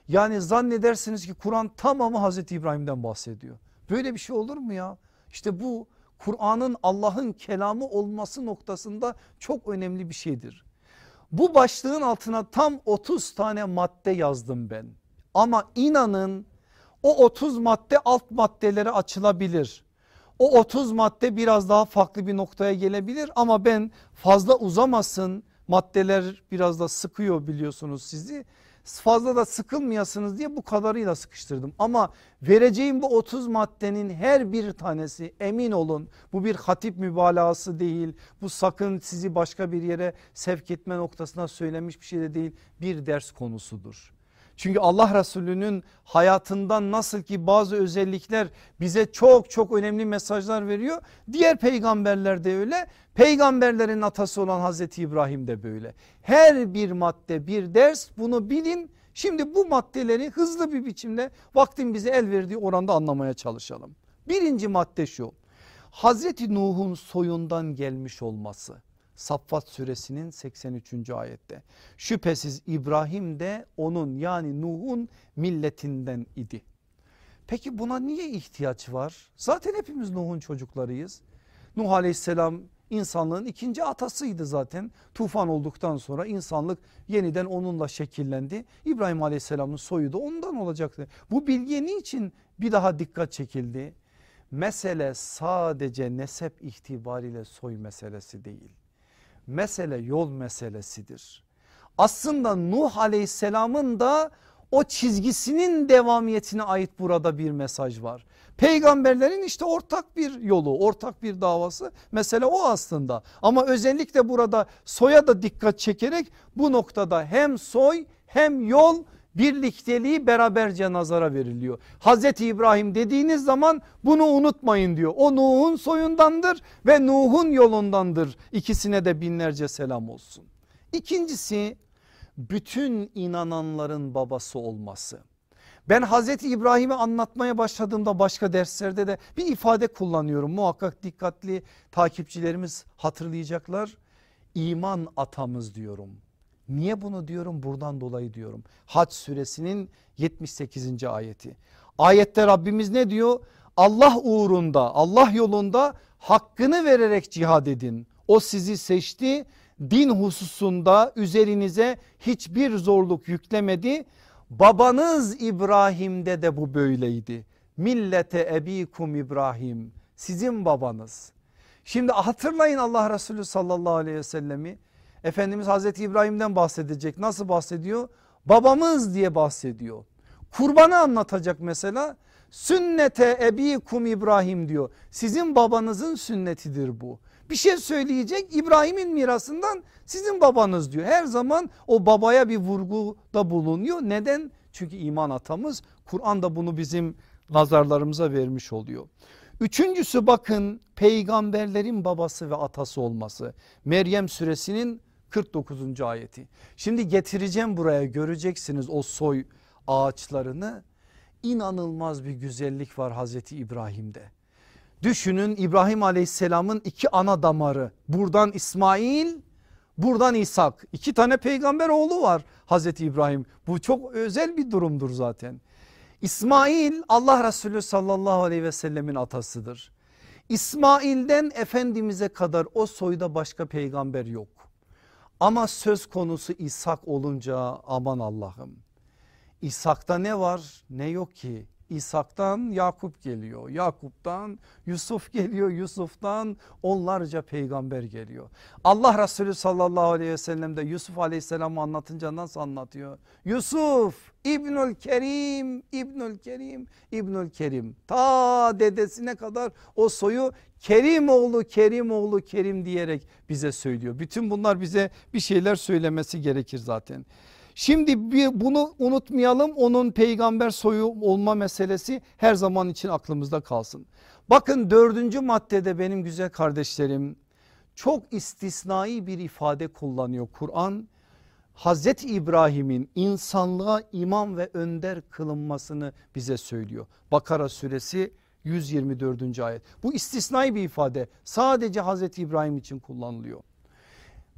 Yani zannedersiniz ki Kur'an tamamı Hazreti İbrahim'den bahsediyor. Böyle bir şey olur mu ya? İşte bu Kur'an'ın Allah'ın kelamı olması noktasında çok önemli bir şeydir. Bu başlığın altına tam 30 tane madde yazdım ben. Ama inanın o 30 madde alt maddelere açılabilir. O 30 madde biraz daha farklı bir noktaya gelebilir ama ben fazla uzamasın maddeler biraz da sıkıyor biliyorsunuz sizi fazla da sıkılmayasınız diye bu kadarıyla sıkıştırdım. Ama vereceğim bu 30 maddenin her bir tanesi emin olun bu bir hatip mübalağası değil. Bu sakın sizi başka bir yere sevk etme noktasına söylemiş bir şey de değil bir ders konusudur. Çünkü Allah Resulü'nün hayatından nasıl ki bazı özellikler bize çok çok önemli mesajlar veriyor. Diğer peygamberler de öyle. Peygamberlerin atası olan Hazreti İbrahim de böyle. Her bir madde bir ders bunu bilin. Şimdi bu maddeleri hızlı bir biçimde vaktin bize el verdiği oranda anlamaya çalışalım. Birinci madde şu. Hazreti Nuh'un soyundan gelmiş olması. Saffat suresinin 83. ayette. Şüphesiz İbrahim de onun yani Nuh'un milletinden idi. Peki buna niye ihtiyaç var? Zaten hepimiz Nuh'un çocuklarıyız. Nuh aleyhisselam insanlığın ikinci atasıydı zaten. Tufan olduktan sonra insanlık yeniden onunla şekillendi. İbrahim aleyhisselamın soyu da ondan olacaktı. Bu bilgiye niçin bir daha dikkat çekildi? Mesele sadece nesep itibariyle soy meselesi değil mesele yol meselesidir. Aslında Nuh aleyhisselamın da o çizgisinin devamiyetine ait burada bir mesaj var. Peygamberlerin işte ortak bir yolu ortak bir davası mesele o aslında. Ama özellikle burada soya da dikkat çekerek bu noktada hem soy hem yol birlikteliği beraberce nazara veriliyor. Hazreti İbrahim dediğiniz zaman bunu unutmayın diyor. O Nuh'un soyundandır ve Nuh'un yolundandır. İkisine de binlerce selam olsun. İkincisi bütün inananların babası olması. Ben Hazreti İbrahim'i anlatmaya başladığımda başka derslerde de bir ifade kullanıyorum. Muhakkak dikkatli takipçilerimiz hatırlayacaklar. İman atamız diyorum. Niye bunu diyorum? Buradan dolayı diyorum. Haç suresinin 78. ayeti. Ayette Rabbimiz ne diyor? Allah uğrunda Allah yolunda hakkını vererek cihad edin. O sizi seçti din hususunda üzerinize hiçbir zorluk yüklemedi. Babanız İbrahim'de de bu böyleydi. Millete ebikum İbrahim sizin babanız. Şimdi hatırlayın Allah Resulü sallallahu aleyhi ve sellemi Efendimiz Hazreti İbrahim'den bahsedecek. Nasıl bahsediyor? Babamız diye bahsediyor. Kurbanı anlatacak mesela. Sünnete ebikum İbrahim diyor. Sizin babanızın sünnetidir bu. Bir şey söyleyecek İbrahim'in mirasından sizin babanız diyor. Her zaman o babaya bir vurguda bulunuyor. Neden? Çünkü iman atamız Kur'an da bunu bizim nazarlarımıza vermiş oluyor. Üçüncüsü bakın peygamberlerin babası ve atası olması. Meryem suresinin 49. ayeti. Şimdi getireceğim buraya göreceksiniz o soy ağaçlarını. İnanılmaz bir güzellik var Hazreti İbrahim'de. Düşünün İbrahim aleyhisselamın iki ana damarı buradan İsmail buradan İshak iki tane peygamber oğlu var Hazreti İbrahim bu çok özel bir durumdur zaten. İsmail Allah Resulü sallallahu aleyhi ve sellemin atasıdır. İsmail'den Efendimiz'e kadar o soyda başka peygamber yok. Ama söz konusu İshak olunca aman Allah'ım. İshak'ta ne var ne yok ki? İshak'tan Yakup geliyor. Yakup'tan Yusuf geliyor. Yusuf'tan onlarca peygamber geliyor. Allah Resulü sallallahu aleyhi ve sellem de Yusuf aleyhisselamı anlatınca nasıl anlatıyor? Yusuf İbnül Kerim, İbnül Kerim, İbnül Kerim. Ta dedesine kadar o soyu Kerim oğlu, Kerim oğlu, Kerim diyerek bize söylüyor. Bütün bunlar bize bir şeyler söylemesi gerekir zaten. Şimdi bir bunu unutmayalım onun peygamber soyu olma meselesi her zaman için aklımızda kalsın. Bakın dördüncü maddede benim güzel kardeşlerim çok istisnai bir ifade kullanıyor Kur'an. Hazreti İbrahim'in insanlığa imam ve önder kılınmasını bize söylüyor. Bakara suresi 124. ayet. Bu istisnai bir ifade sadece Hazreti İbrahim için kullanılıyor.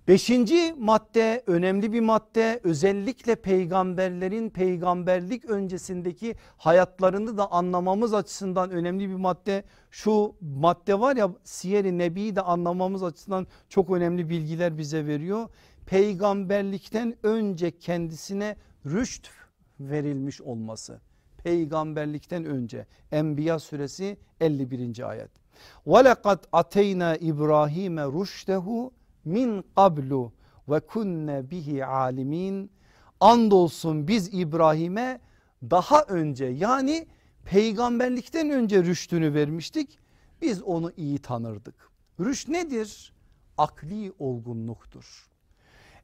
Beşinci madde önemli bir madde özellikle peygamberlerin peygamberlik öncesindeki hayatlarını da anlamamız açısından önemli bir madde. Şu madde var ya Siyer-i Nebi'yi de anlamamız açısından çok önemli bilgiler bize veriyor. Peygamberlikten önce kendisine rüşt verilmiş olması Peygamberlikten önce Enbiya suresi 51. ayet. وَلَقَدْ ateyna İbrahim'e rüştehu min qablu ve kunne bihi alimin andolsun biz İbrahim'e daha önce yani peygamberlikten önce rüştünü vermiştik biz onu iyi tanırdık. Rüşt nedir? Akli olgunluktur.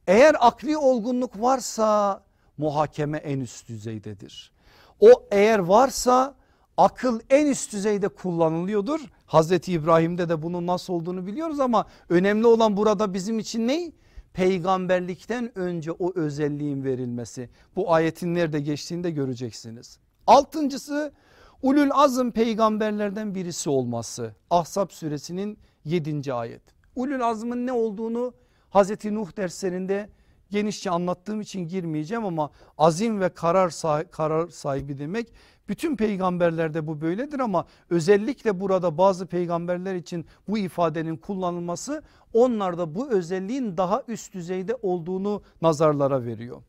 Eğer akli olgunluk varsa muhakeme en üst düzeydedir. O eğer varsa akıl en üst düzeyde kullanılıyordur. Hazreti İbrahim'de de bunun nasıl olduğunu biliyoruz ama önemli olan burada bizim için ne? Peygamberlikten önce o özelliğin verilmesi. Bu ayetin nerede geçtiğini de göreceksiniz. Altıncısı ulul azım peygamberlerden birisi olması. Ahzab suresinin 7. ayet. Ulul azmın ne olduğunu Hazreti Nuh derslerinde genişçe anlattığım için girmeyeceğim ama azim ve karar, sahibi, karar sahibi demek bütün peygamberlerde bu böyledir ama özellikle burada bazı peygamberler için bu ifadenin kullanılması onlarda bu özelliğin daha üst düzeyde olduğunu nazarlara veriyor.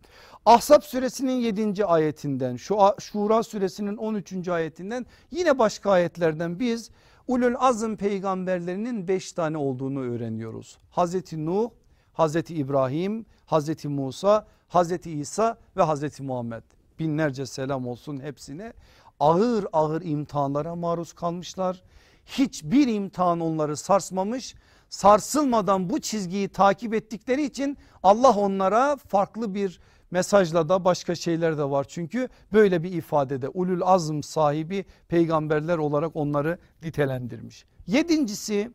Ahzab suresinin 7. ayetinden Şura suresinin 13. ayetinden yine başka ayetlerden biz ulul azım peygamberlerinin 5 tane olduğunu öğreniyoruz. Hazreti Nuh, Hazreti İbrahim, Hazreti Musa, Hazreti İsa ve Hazreti Muhammed binlerce selam olsun hepsine ağır ağır imtihanlara maruz kalmışlar. Hiçbir imtihan onları sarsmamış sarsılmadan bu çizgiyi takip ettikleri için Allah onlara farklı bir mesajla da başka şeyler de var. Çünkü böyle bir ifadede ulul azm sahibi peygamberler olarak onları nitelendirmiş. Yedincisi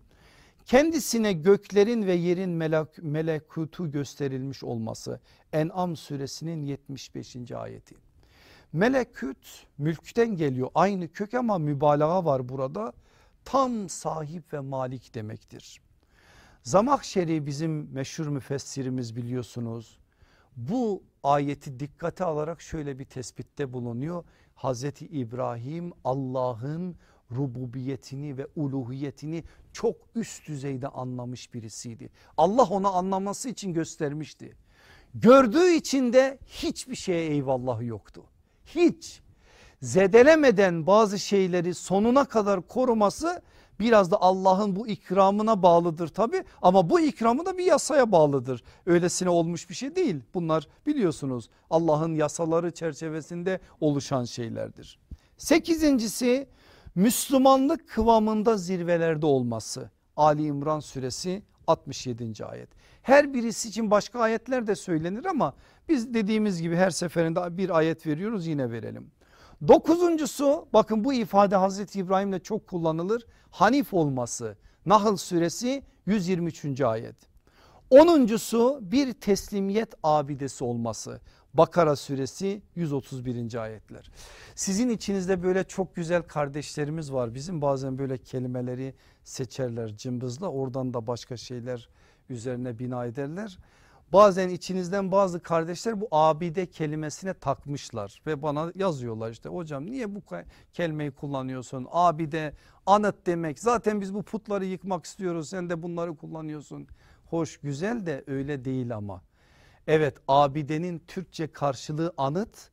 kendisine göklerin ve yerin melek, melekutu gösterilmiş olması. En'am suresinin 75. ayeti. Melekut mülkten geliyor aynı kök ama mübalağa var burada. Tam sahip ve malik demektir. Zamahşeri bizim meşhur müfessirimiz biliyorsunuz. Bu ayeti dikkate alarak şöyle bir tespitte bulunuyor. Hazreti İbrahim Allah'ın rububiyetini ve uluhiyetini çok üst düzeyde anlamış birisiydi. Allah ona anlaması için göstermişti. Gördüğü için de hiçbir şeye eyvallahı yoktu. Hiç zedelemeden bazı şeyleri sonuna kadar koruması biraz da Allah'ın bu ikramına bağlıdır tabi ama bu ikramı da bir yasaya bağlıdır. Öylesine olmuş bir şey değil bunlar biliyorsunuz Allah'ın yasaları çerçevesinde oluşan şeylerdir. Sekizincisi Müslümanlık kıvamında zirvelerde olması. Ali İmran suresi 67. ayet. Her birisi için başka ayetler de söylenir ama biz dediğimiz gibi her seferinde bir ayet veriyoruz yine verelim. Dokuzuncusu bakın bu ifade Hazreti İbrahim'le çok kullanılır. Hanif olması. Nahl suresi 123. ayet. Onuncusu bir teslimiyet abidesi olması. Bakara suresi 131. ayetler. Sizin içinizde böyle çok güzel kardeşlerimiz var. Bizim bazen böyle kelimeleri seçerler cımbızla oradan da başka şeyler üzerine bina ederler. Bazen içinizden bazı kardeşler bu abide kelimesine takmışlar ve bana yazıyorlar işte hocam niye bu kelimeyi kullanıyorsun? Abide anıt demek zaten biz bu putları yıkmak istiyoruz sen de bunları kullanıyorsun. Hoş güzel de öyle değil ama. Evet abidenin Türkçe karşılığı anıt.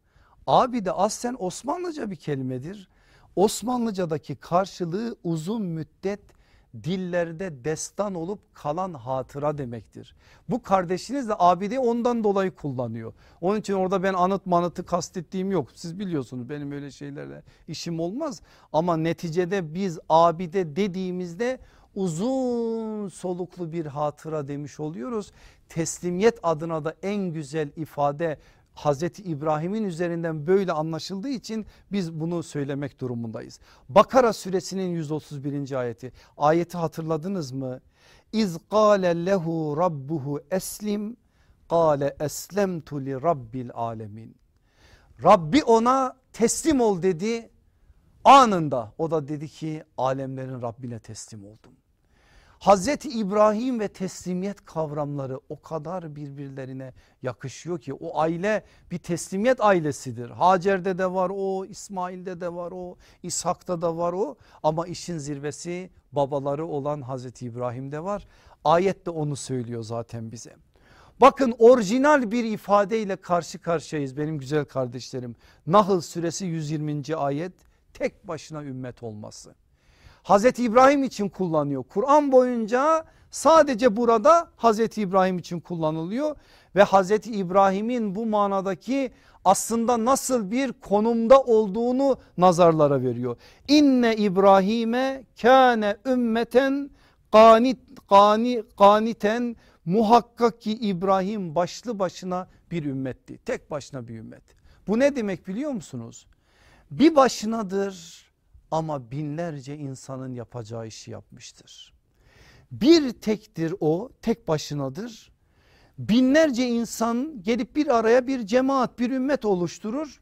Abide aslen Osmanlıca bir kelimedir. Osmanlıcadaki karşılığı uzun müddet dillerde destan olup kalan hatıra demektir. Bu kardeşiniz de abide ondan dolayı kullanıyor. Onun için orada ben anıt manıtı kastettiğim yok. Siz biliyorsunuz benim öyle şeylerle işim olmaz. Ama neticede biz abide dediğimizde uzun soluklu bir hatıra demiş oluyoruz. Teslimiyet adına da en güzel ifade Hazreti İbrahim'in üzerinden böyle anlaşıldığı için biz bunu söylemek durumundayız. Bakara suresinin 131. ayeti ayeti hatırladınız mı? İz kâle lehu rabbuhu eslim Kale eslemtu li rabbil alemin. Rabbi ona teslim ol dedi. Anında o da dedi ki alemlerin Rabbine teslim oldum. Hazreti İbrahim ve teslimiyet kavramları o kadar birbirlerine yakışıyor ki o aile bir teslimiyet ailesidir. Hacer'de de var o, İsmail'de de var o, İshak'ta da var o ama işin zirvesi babaları olan Hazreti İbrahim'de var. Ayet de onu söylüyor zaten bize. Bakın orijinal bir ifadeyle karşı karşıyayız benim güzel kardeşlerim. Nahl suresi 120. ayet tek başına ümmet olması. Hazreti İbrahim için kullanıyor. Kur'an boyunca sadece burada Hazreti İbrahim için kullanılıyor ve Hazreti İbrahim'in bu manadaki aslında nasıl bir konumda olduğunu nazarlara veriyor. İnne İbrahim'e kâne ümmeten kanit, kani, kaniten muhakkak ki İbrahim başlı başına bir ümmetti. Tek başına bir ümmet. Bu ne demek biliyor musunuz? Bir başınadır ama binlerce insanın yapacağı işi yapmıştır. Bir tektir o tek başınadır. Binlerce insan gelip bir araya bir cemaat bir ümmet oluşturur.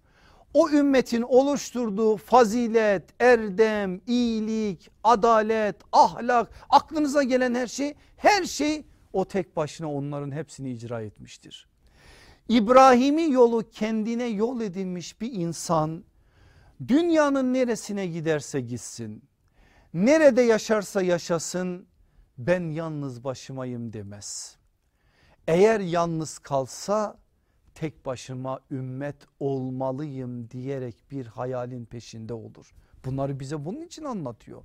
O ümmetin oluşturduğu fazilet, erdem, iyilik, adalet, ahlak, aklınıza gelen her şey, her şey o tek başına onların hepsini icra etmiştir. İbrahim'i yolu kendine yol edilmiş bir insan dünyanın neresine giderse gitsin, nerede yaşarsa yaşasın ben yalnız başımayım demez. Eğer yalnız kalsa tek başıma ümmet olmalıyım diyerek bir hayalin peşinde olur. Bunları bize bunun için anlatıyor.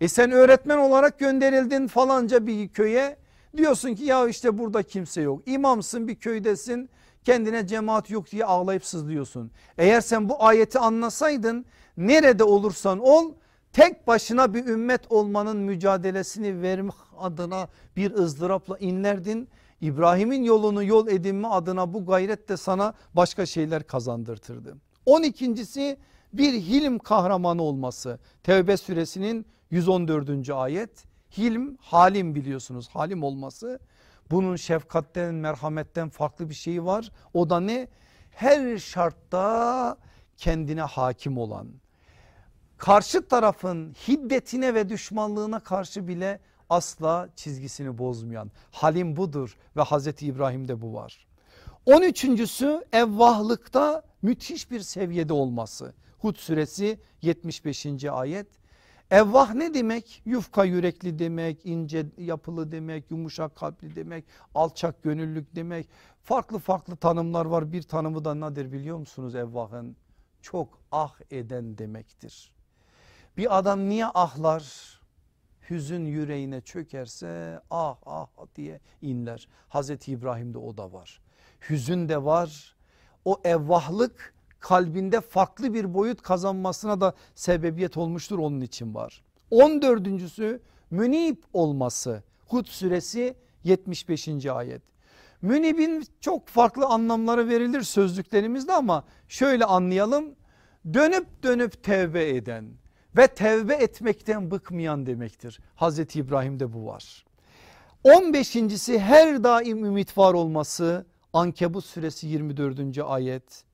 E sen öğretmen olarak gönderildin falanca bir köye diyorsun ki ya işte burada kimse yok. İmamsın bir köydesin kendine cemaat yok diye ağlayıp sızlıyorsun. Eğer sen bu ayeti anlasaydın nerede olursan ol tek başına bir ümmet olmanın mücadelesini vermek adına bir ızdırapla inlerdin. İbrahim'in yolunu yol edinme adına bu gayret de sana başka şeyler kazandırtırdı. 12.si bir hilm kahramanı olması. Tevbe suresinin 114. ayet. Hilm halim biliyorsunuz halim olması bunun şefkatten merhametten farklı bir şeyi var. O da ne? Her şartta kendine hakim olan. Karşı tarafın hiddetine ve düşmanlığına karşı bile asla çizgisini bozmayan. Halim budur ve Hazreti İbrahim'de bu var. 13.sü evvahlıkta müthiş bir seviyede olması. Hud suresi 75. ayet. Evvah ne demek? Yufka yürekli demek, ince yapılı demek, yumuşak kalpli demek, alçak gönüllük demek. Farklı farklı tanımlar var. Bir tanımı da nedir biliyor musunuz evvahın? Çok ah eden demektir. Bir adam niye ahlar? Hüzün yüreğine çökerse ah ah diye inler. Hazreti İbrahim'de o da var. Hüzün de var. O evvahlık kalbinde farklı bir boyut kazanmasına da sebebiyet olmuştur onun için var. 14.sü münip olması Hud suresi 75. ayet. Münibin çok farklı anlamları verilir sözlüklerimizde ama şöyle anlayalım. Dönüp dönüp tevbe eden ve tevbe etmekten bıkmayan demektir. Hazreti İbrahim'de bu var. 15.si her daim ümit var olması Ankebut suresi 24. ayet.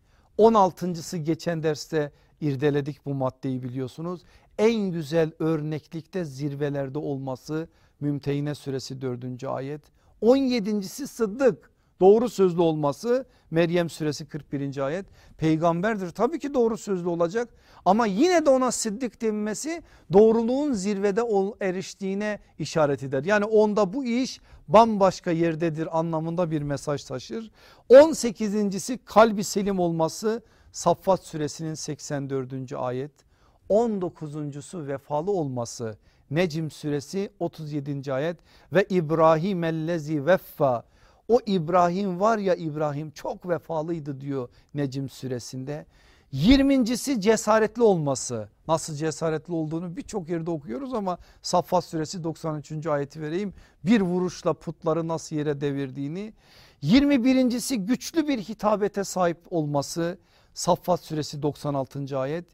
16.sı geçen derste irdeledik bu maddeyi biliyorsunuz. En güzel örneklikte zirvelerde olması Mümtehine suresi 4. ayet. 17.si Sıddık doğru sözlü olması Meryem suresi 41. ayet. Peygamberdir tabii ki doğru sözlü olacak ama yine de ona sıddık denmesi doğruluğun zirvede eriştiğine işaret eder. Yani onda bu iş bambaşka yerdedir anlamında bir mesaj taşır. 18.si kalbi selim olması Saffat suresinin 84. ayet. 19.sü vefalı olması Necim suresi 37. ayet ve İbrahim ellezi veffa o İbrahim var ya İbrahim çok vefalıydı diyor Necim suresinde. 20.si cesaretli olması. Nasıl cesaretli olduğunu birçok yerde okuyoruz ama Saffat suresi 93. ayeti vereyim. Bir vuruşla putları nasıl yere devirdiğini. 21.si güçlü bir hitabete sahip olması. Saffat suresi 96. ayet.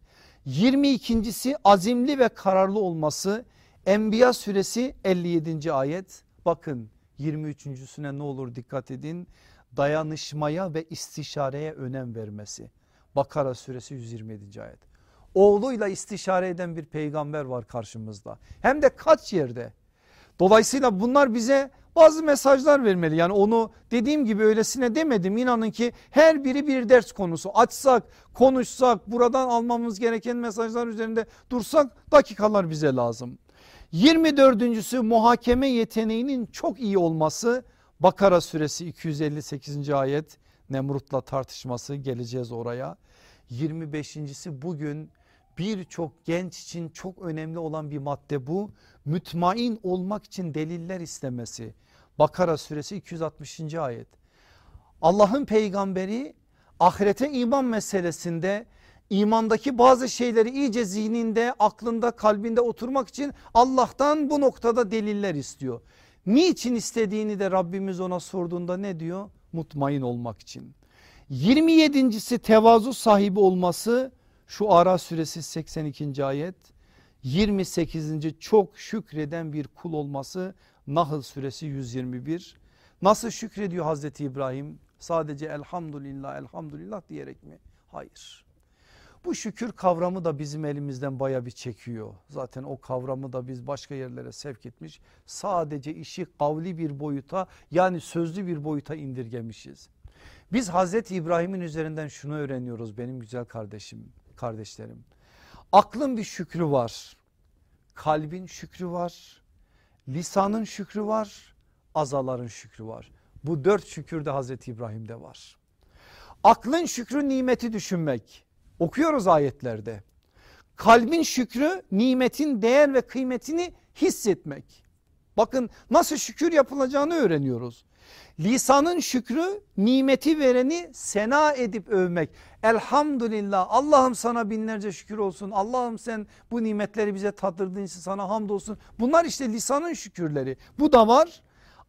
22.si azimli ve kararlı olması. Enbiya suresi 57. ayet. Bakın 23.süne ne olur dikkat edin. dayanışmaya ve istişareye önem vermesi. Bakara suresi 127. ayet. Oğluyla istişare eden bir peygamber var karşımızda. Hem de kaç yerde. Dolayısıyla bunlar bize bazı mesajlar vermeli. Yani onu dediğim gibi öylesine demedim. İnanın ki her biri bir ders konusu. Açsak, konuşsak, buradan almamız gereken mesajlar üzerinde dursak dakikalar bize lazım. 24. muhakeme yeteneğinin çok iyi olması Bakara suresi 258. ayet Nemrut'la tartışması geleceğiz oraya. 25.si bugün birçok genç için çok önemli olan bir madde bu. Mütmain olmak için deliller istemesi. Bakara suresi 260. ayet. Allah'ın peygamberi ahirete iman meselesinde imandaki bazı şeyleri iyice zihninde, aklında, kalbinde oturmak için Allah'tan bu noktada deliller istiyor. Niçin istediğini de Rabbimiz ona sorduğunda ne diyor? Mutmain olmak için. 27.si tevazu sahibi olması şu Ara suresi 82. ayet. 28. çok şükreden bir kul olması Nahl suresi 121. Nasıl şükrediyor Hazreti İbrahim? Sadece elhamdülillah elhamdülillah diyerek mi? Hayır. Bu şükür kavramı da bizim elimizden baya bir çekiyor. Zaten o kavramı da biz başka yerlere sevk etmiş. Sadece işi kavli bir boyuta yani sözlü bir boyuta indirgemişiz. Biz Hazreti İbrahim'in üzerinden şunu öğreniyoruz benim güzel kardeşim, kardeşlerim. Aklın bir şükrü var. Kalbin şükrü var. Lisanın şükrü var. Azaların şükrü var. Bu dört şükür de Hazreti İbrahim'de var. Aklın şükrü nimeti düşünmek. Okuyoruz ayetlerde. Kalbin şükrü nimetin değer ve kıymetini hissetmek. Bakın nasıl şükür yapılacağını öğreniyoruz. Lisanın şükrü nimeti vereni sena edip övmek. Elhamdülillah Allah'ım sana binlerce şükür olsun. Allah'ım sen bu nimetleri bize tattırdığın için sana hamdolsun. Bunlar işte lisanın şükürleri. Bu da var.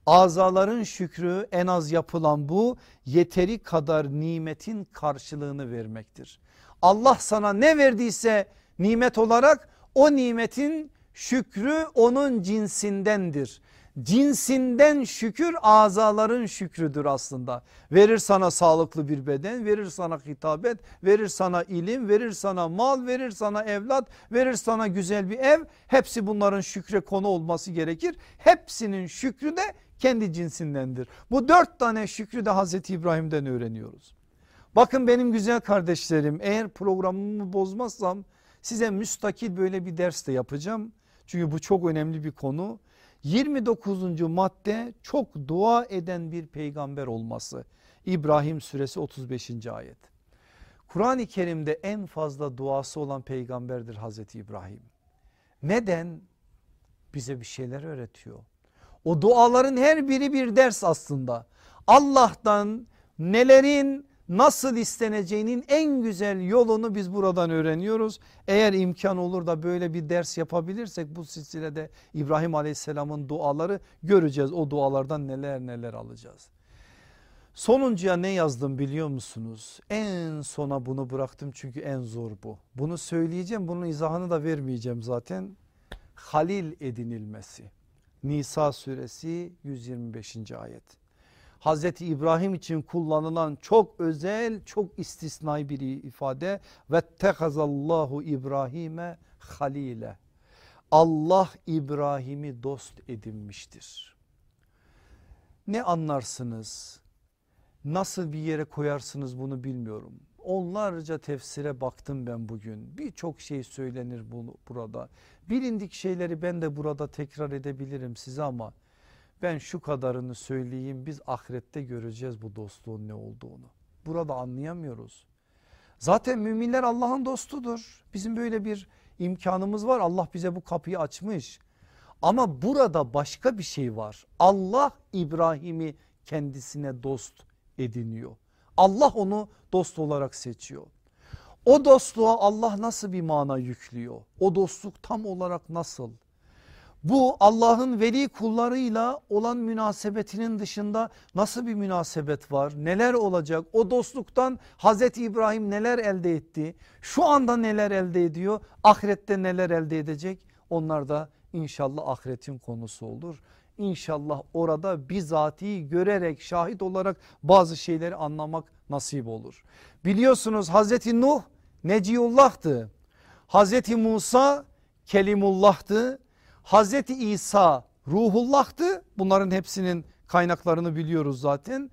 Azaların şükrü en az yapılan bu yeteri kadar nimetin karşılığını vermektir. Allah sana ne verdiyse nimet olarak o nimetin şükrü onun cinsindendir. Cinsinden şükür azaların şükrüdür aslında. Verir sana sağlıklı bir beden, verir sana hitabet, verir sana ilim, verir sana mal, verir sana evlat, verir sana güzel bir ev. Hepsi bunların şükre konu olması gerekir. Hepsinin şükrü de kendi cinsindendir. Bu dört tane şükrü de Hazreti İbrahim'den öğreniyoruz. Bakın benim güzel kardeşlerim eğer programımı bozmazsam size müstakil böyle bir ders de yapacağım. Çünkü bu çok önemli bir konu. 29. madde çok dua eden bir peygamber olması. İbrahim suresi 35. ayet. Kur'an-ı Kerim'de en fazla duası olan peygamberdir Hazreti İbrahim. Neden? Bize bir şeyler öğretiyor. O duaların her biri bir ders aslında. Allah'tan nelerin nasıl isteneceğinin en güzel yolunu biz buradan öğreniyoruz. Eğer imkan olur da böyle bir ders yapabilirsek bu silsilede İbrahim Aleyhisselam'ın duaları göreceğiz. O dualardan neler neler alacağız. Sonuncuya ne yazdım biliyor musunuz? En sona bunu bıraktım çünkü en zor bu. Bunu söyleyeceğim bunun izahını da vermeyeceğim zaten. Halil edinilmesi. Nisa suresi 125. ayet. Hazreti İbrahim için kullanılan çok özel çok istisnai bir ifade ve tehazallahu İbrahim'e halile. Allah İbrahim'i dost edinmiştir. Ne anlarsınız? Nasıl bir yere koyarsınız bunu bilmiyorum. Onlarca tefsire baktım ben bugün. Birçok şey söylenir bunu, burada. Bilindik şeyleri ben de burada tekrar edebilirim size ama ben şu kadarını söyleyeyim biz ahirette göreceğiz bu dostluğun ne olduğunu. Burada anlayamıyoruz. Zaten müminler Allah'ın dostudur. Bizim böyle bir imkanımız var. Allah bize bu kapıyı açmış. Ama burada başka bir şey var. Allah İbrahim'i kendisine dost ediniyor. Allah onu dost olarak seçiyor. O dostluğa Allah nasıl bir mana yüklüyor? O dostluk tam olarak nasıl? Bu Allah'ın veli kullarıyla olan münasebetinin dışında nasıl bir münasebet var? Neler olacak? O dostluktan Hazreti İbrahim neler elde etti? Şu anda neler elde ediyor? Ahirette neler elde edecek? Onlar da inşallah ahiretin konusu olur. İnşallah orada bizatihi görerek şahit olarak bazı şeyleri anlamak nasip olur. Biliyorsunuz Hazreti Nuh Neciullah'tı. Hazreti Musa Kelimullah'tı. Hazreti İsa Ruhullah'tı. Bunların hepsinin kaynaklarını biliyoruz zaten.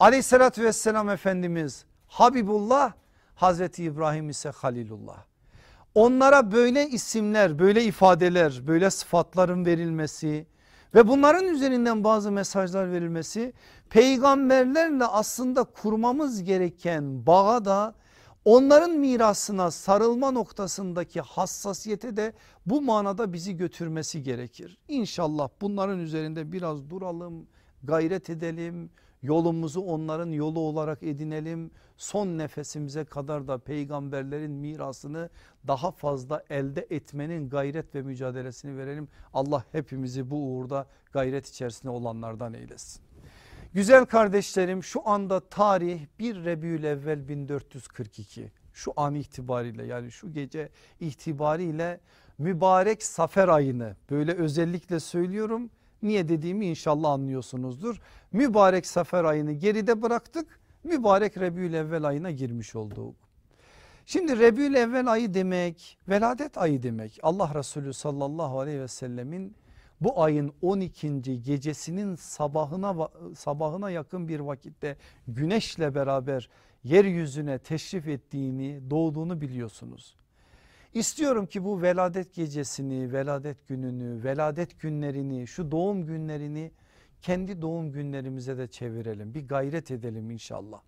Aleyhissalatü vesselam Efendimiz Habibullah Hazreti İbrahim ise Halilullah. Onlara böyle isimler böyle ifadeler böyle sıfatların verilmesi ve bunların üzerinden bazı mesajlar verilmesi peygamberlerle aslında kurmamız gereken bağa da onların mirasına sarılma noktasındaki hassasiyete de bu manada bizi götürmesi gerekir. İnşallah bunların üzerinde biraz duralım gayret edelim yolumuzu onların yolu olarak edinelim son nefesimize kadar da peygamberlerin mirasını daha fazla elde etmenin gayret ve mücadelesini verelim. Allah hepimizi bu uğurda gayret içerisinde olanlardan eylesin. Güzel kardeşlerim şu anda tarih 1 Rebül evvel 1442 şu an itibariyle yani şu gece itibariyle mübarek safer ayını böyle özellikle söylüyorum. Niye dediğimi inşallah anlıyorsunuzdur. Mübarek safer ayını geride bıraktık mübarek Rebül evvel ayına girmiş olduk. Şimdi Rebül evvel ayı demek veladet ayı demek. Allah Resulü sallallahu aleyhi ve sellemin bu ayın 12. gecesinin sabahına sabahına yakın bir vakitte güneşle beraber yeryüzüne teşrif ettiğini doğduğunu biliyorsunuz. İstiyorum ki bu veladet gecesini, veladet gününü, veladet günlerini, şu doğum günlerini kendi doğum günlerimize de çevirelim. Bir gayret edelim inşallah.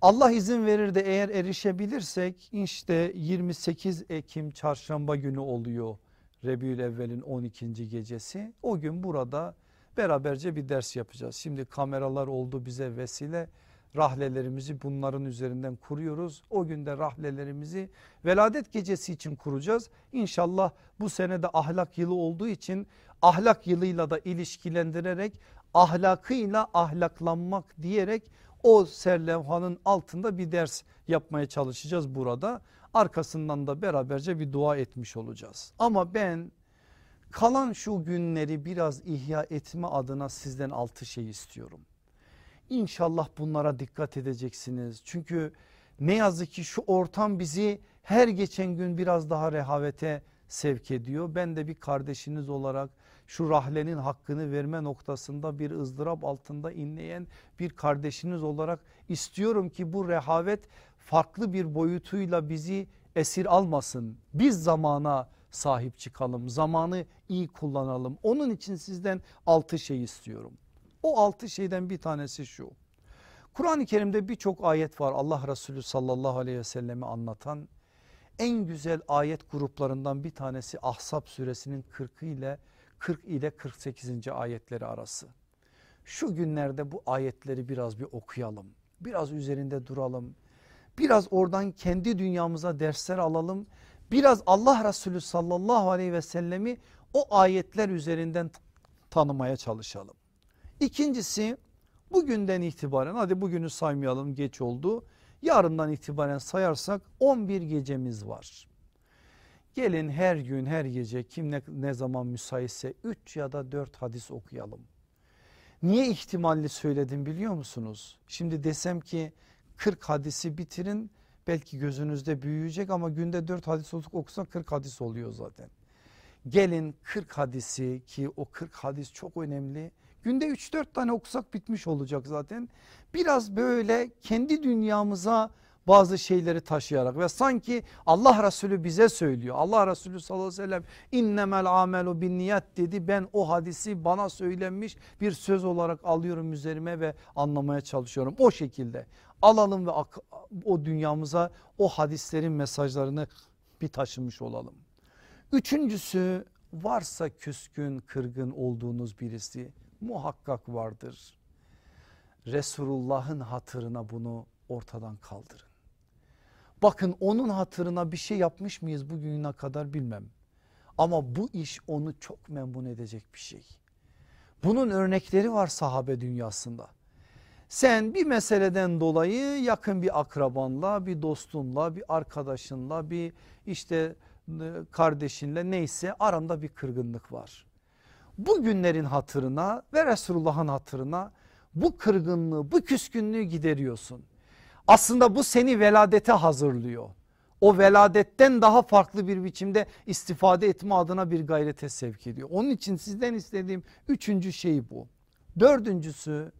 Allah izin verir de eğer erişebilirsek işte 28 Ekim çarşamba günü oluyor. Rebül Evvel'in 12. gecesi. O gün burada beraberce bir ders yapacağız. Şimdi kameralar oldu bize vesile rahlelerimizi bunların üzerinden kuruyoruz. O günde rahlelerimizi veladet gecesi için kuracağız. İnşallah bu sene de ahlak yılı olduğu için ahlak yılıyla da ilişkilendirerek ahlakıyla ahlaklanmak diyerek o serlevhanın altında bir ders yapmaya çalışacağız burada. Arkasından da beraberce bir dua etmiş olacağız. Ama ben kalan şu günleri biraz ihya etme adına sizden altı şey istiyorum. İnşallah bunlara dikkat edeceksiniz. Çünkü ne yazık ki şu ortam bizi her geçen gün biraz daha rehavete sevk ediyor. Ben de bir kardeşiniz olarak şu rahlenin hakkını verme noktasında bir ızdırap altında inleyen bir kardeşiniz olarak istiyorum ki bu rehavet farklı bir boyutuyla bizi esir almasın. Biz zamana sahip çıkalım zamanı iyi kullanalım onun için sizden altı şey istiyorum. O altı şeyden bir tanesi şu. Kur'an-ı Kerim'de birçok ayet var Allah Resulü sallallahu aleyhi ve sellemi anlatan. En güzel ayet gruplarından bir tanesi Ahzab suresinin 40 ile 40 ile 48. ayetleri arası. Şu günlerde bu ayetleri biraz bir okuyalım. Biraz üzerinde duralım. Biraz oradan kendi dünyamıza dersler alalım. Biraz Allah Resulü sallallahu aleyhi ve sellemi o ayetler üzerinden tanımaya çalışalım. İkincisi bugünden itibaren hadi bugünü saymayalım geç oldu. Yarından itibaren sayarsak 11 gecemiz var. Gelin her gün her gece kim ne, ne zaman müsaitse 3 ya da 4 hadis okuyalım. Niye ihtimalli söyledim biliyor musunuz? Şimdi desem ki 40 hadisi bitirin belki gözünüzde büyüyecek ama günde 4 hadis okusak 40 hadis oluyor zaten. Gelin 40 hadisi ki o 40 hadis çok önemli. Günde 3-4 tane okusak bitmiş olacak zaten. Biraz böyle kendi dünyamıza bazı şeyleri taşıyarak ve sanki Allah Resulü bize söylüyor. Allah Resulü sallallahu aleyhi ve sellem innemel amelu bin niyat dedi. Ben o hadisi bana söylenmiş bir söz olarak alıyorum üzerime ve anlamaya çalışıyorum. O şekilde alalım ve o dünyamıza o hadislerin mesajlarını bir taşımış olalım. Üçüncüsü varsa küskün kırgın olduğunuz birisi muhakkak vardır. Resulullah'ın hatırına bunu ortadan kaldırın. Bakın onun hatırına bir şey yapmış mıyız bugüne kadar bilmem. Ama bu iş onu çok memnun edecek bir şey. Bunun örnekleri var sahabe dünyasında. Sen bir meseleden dolayı yakın bir akrabanla, bir dostunla, bir arkadaşınla, bir işte e, kardeşinle neyse aranda bir kırgınlık var. bu günlerin hatırına ve Resulullah'ın hatırına bu kırgınlığı bu küskünlüğü gideriyorsun. Aslında bu seni veladete hazırlıyor. O veladetten daha farklı bir biçimde istifade etme adına bir gayrete sevk ediyor. Onun için sizden istediğim üçüncü şey bu. Dördüncüsü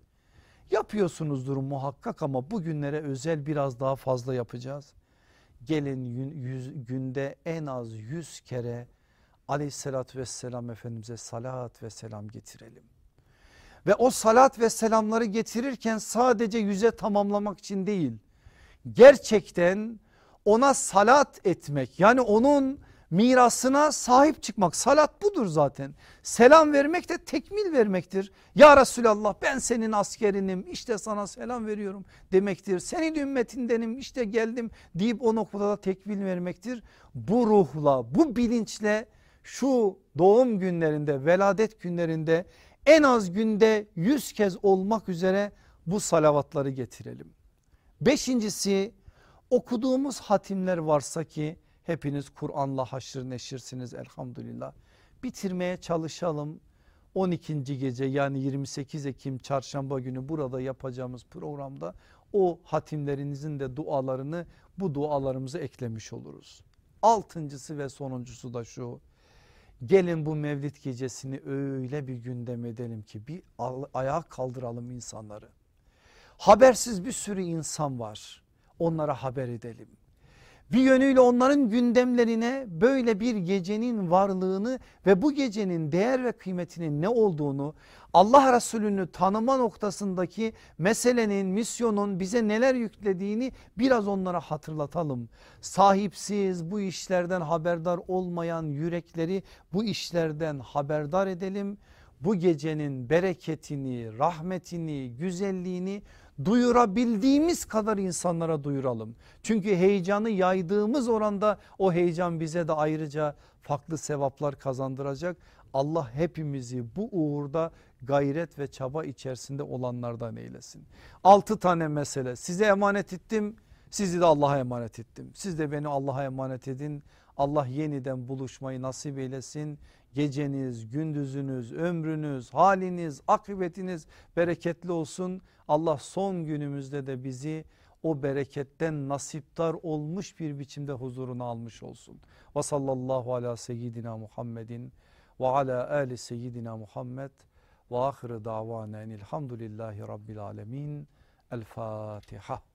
yapıyorsunuzdur muhakkak ama bugünlere özel biraz daha fazla yapacağız. Gelin yüz, günde en az yüz kere aleyhissalatü vesselam Efendimiz'e salat ve selam getirelim. Ve o salat ve selamları getirirken sadece yüze tamamlamak için değil gerçekten ona salat etmek yani onun mirasına sahip çıkmak salat budur zaten. Selam vermek de tekmil vermektir. Ya Resulallah ben senin askerinim işte sana selam veriyorum demektir. Senin ümmetindenim işte geldim deyip o noktada tekmil vermektir. Bu ruhla bu bilinçle şu doğum günlerinde veladet günlerinde en az günde yüz kez olmak üzere bu salavatları getirelim. Beşincisi okuduğumuz hatimler varsa ki hepiniz Kur'an'la haşır neşirsiniz elhamdülillah. Bitirmeye çalışalım. 12. gece yani 28 Ekim çarşamba günü burada yapacağımız programda o hatimlerinizin de dualarını bu dualarımıza eklemiş oluruz. Altıncısı ve sonuncusu da şu gelin bu mevlid gecesini öyle bir gündem edelim ki bir ayağa kaldıralım insanları. Habersiz bir sürü insan var onlara haber edelim. Bir yönüyle onların gündemlerine böyle bir gecenin varlığını ve bu gecenin değer ve kıymetinin ne olduğunu Allah Resulü'nü tanıma noktasındaki meselenin misyonun bize neler yüklediğini biraz onlara hatırlatalım. Sahipsiz bu işlerden haberdar olmayan yürekleri bu işlerden haberdar edelim. Bu gecenin bereketini, rahmetini, güzelliğini duyurabildiğimiz kadar insanlara duyuralım. Çünkü heyecanı yaydığımız oranda o heyecan bize de ayrıca farklı sevaplar kazandıracak. Allah hepimizi bu uğurda gayret ve çaba içerisinde olanlardan eylesin. Altı tane mesele size emanet ettim sizi de Allah'a emanet ettim. Siz de beni Allah'a emanet edin. Allah yeniden buluşmayı nasip eylesin. Geceniz, gündüzünüz, ömrünüz, haliniz, akıbetiniz bereketli olsun. Allah son günümüzde de bizi o bereketten nasiptar olmuş bir biçimde huzuruna almış olsun. Ve sallallahu ala seyyidina Muhammedin ve ala ali seyyidina Muhammed ve ahire davanen elhamdülillahi rabbil alemin. El Fatiha.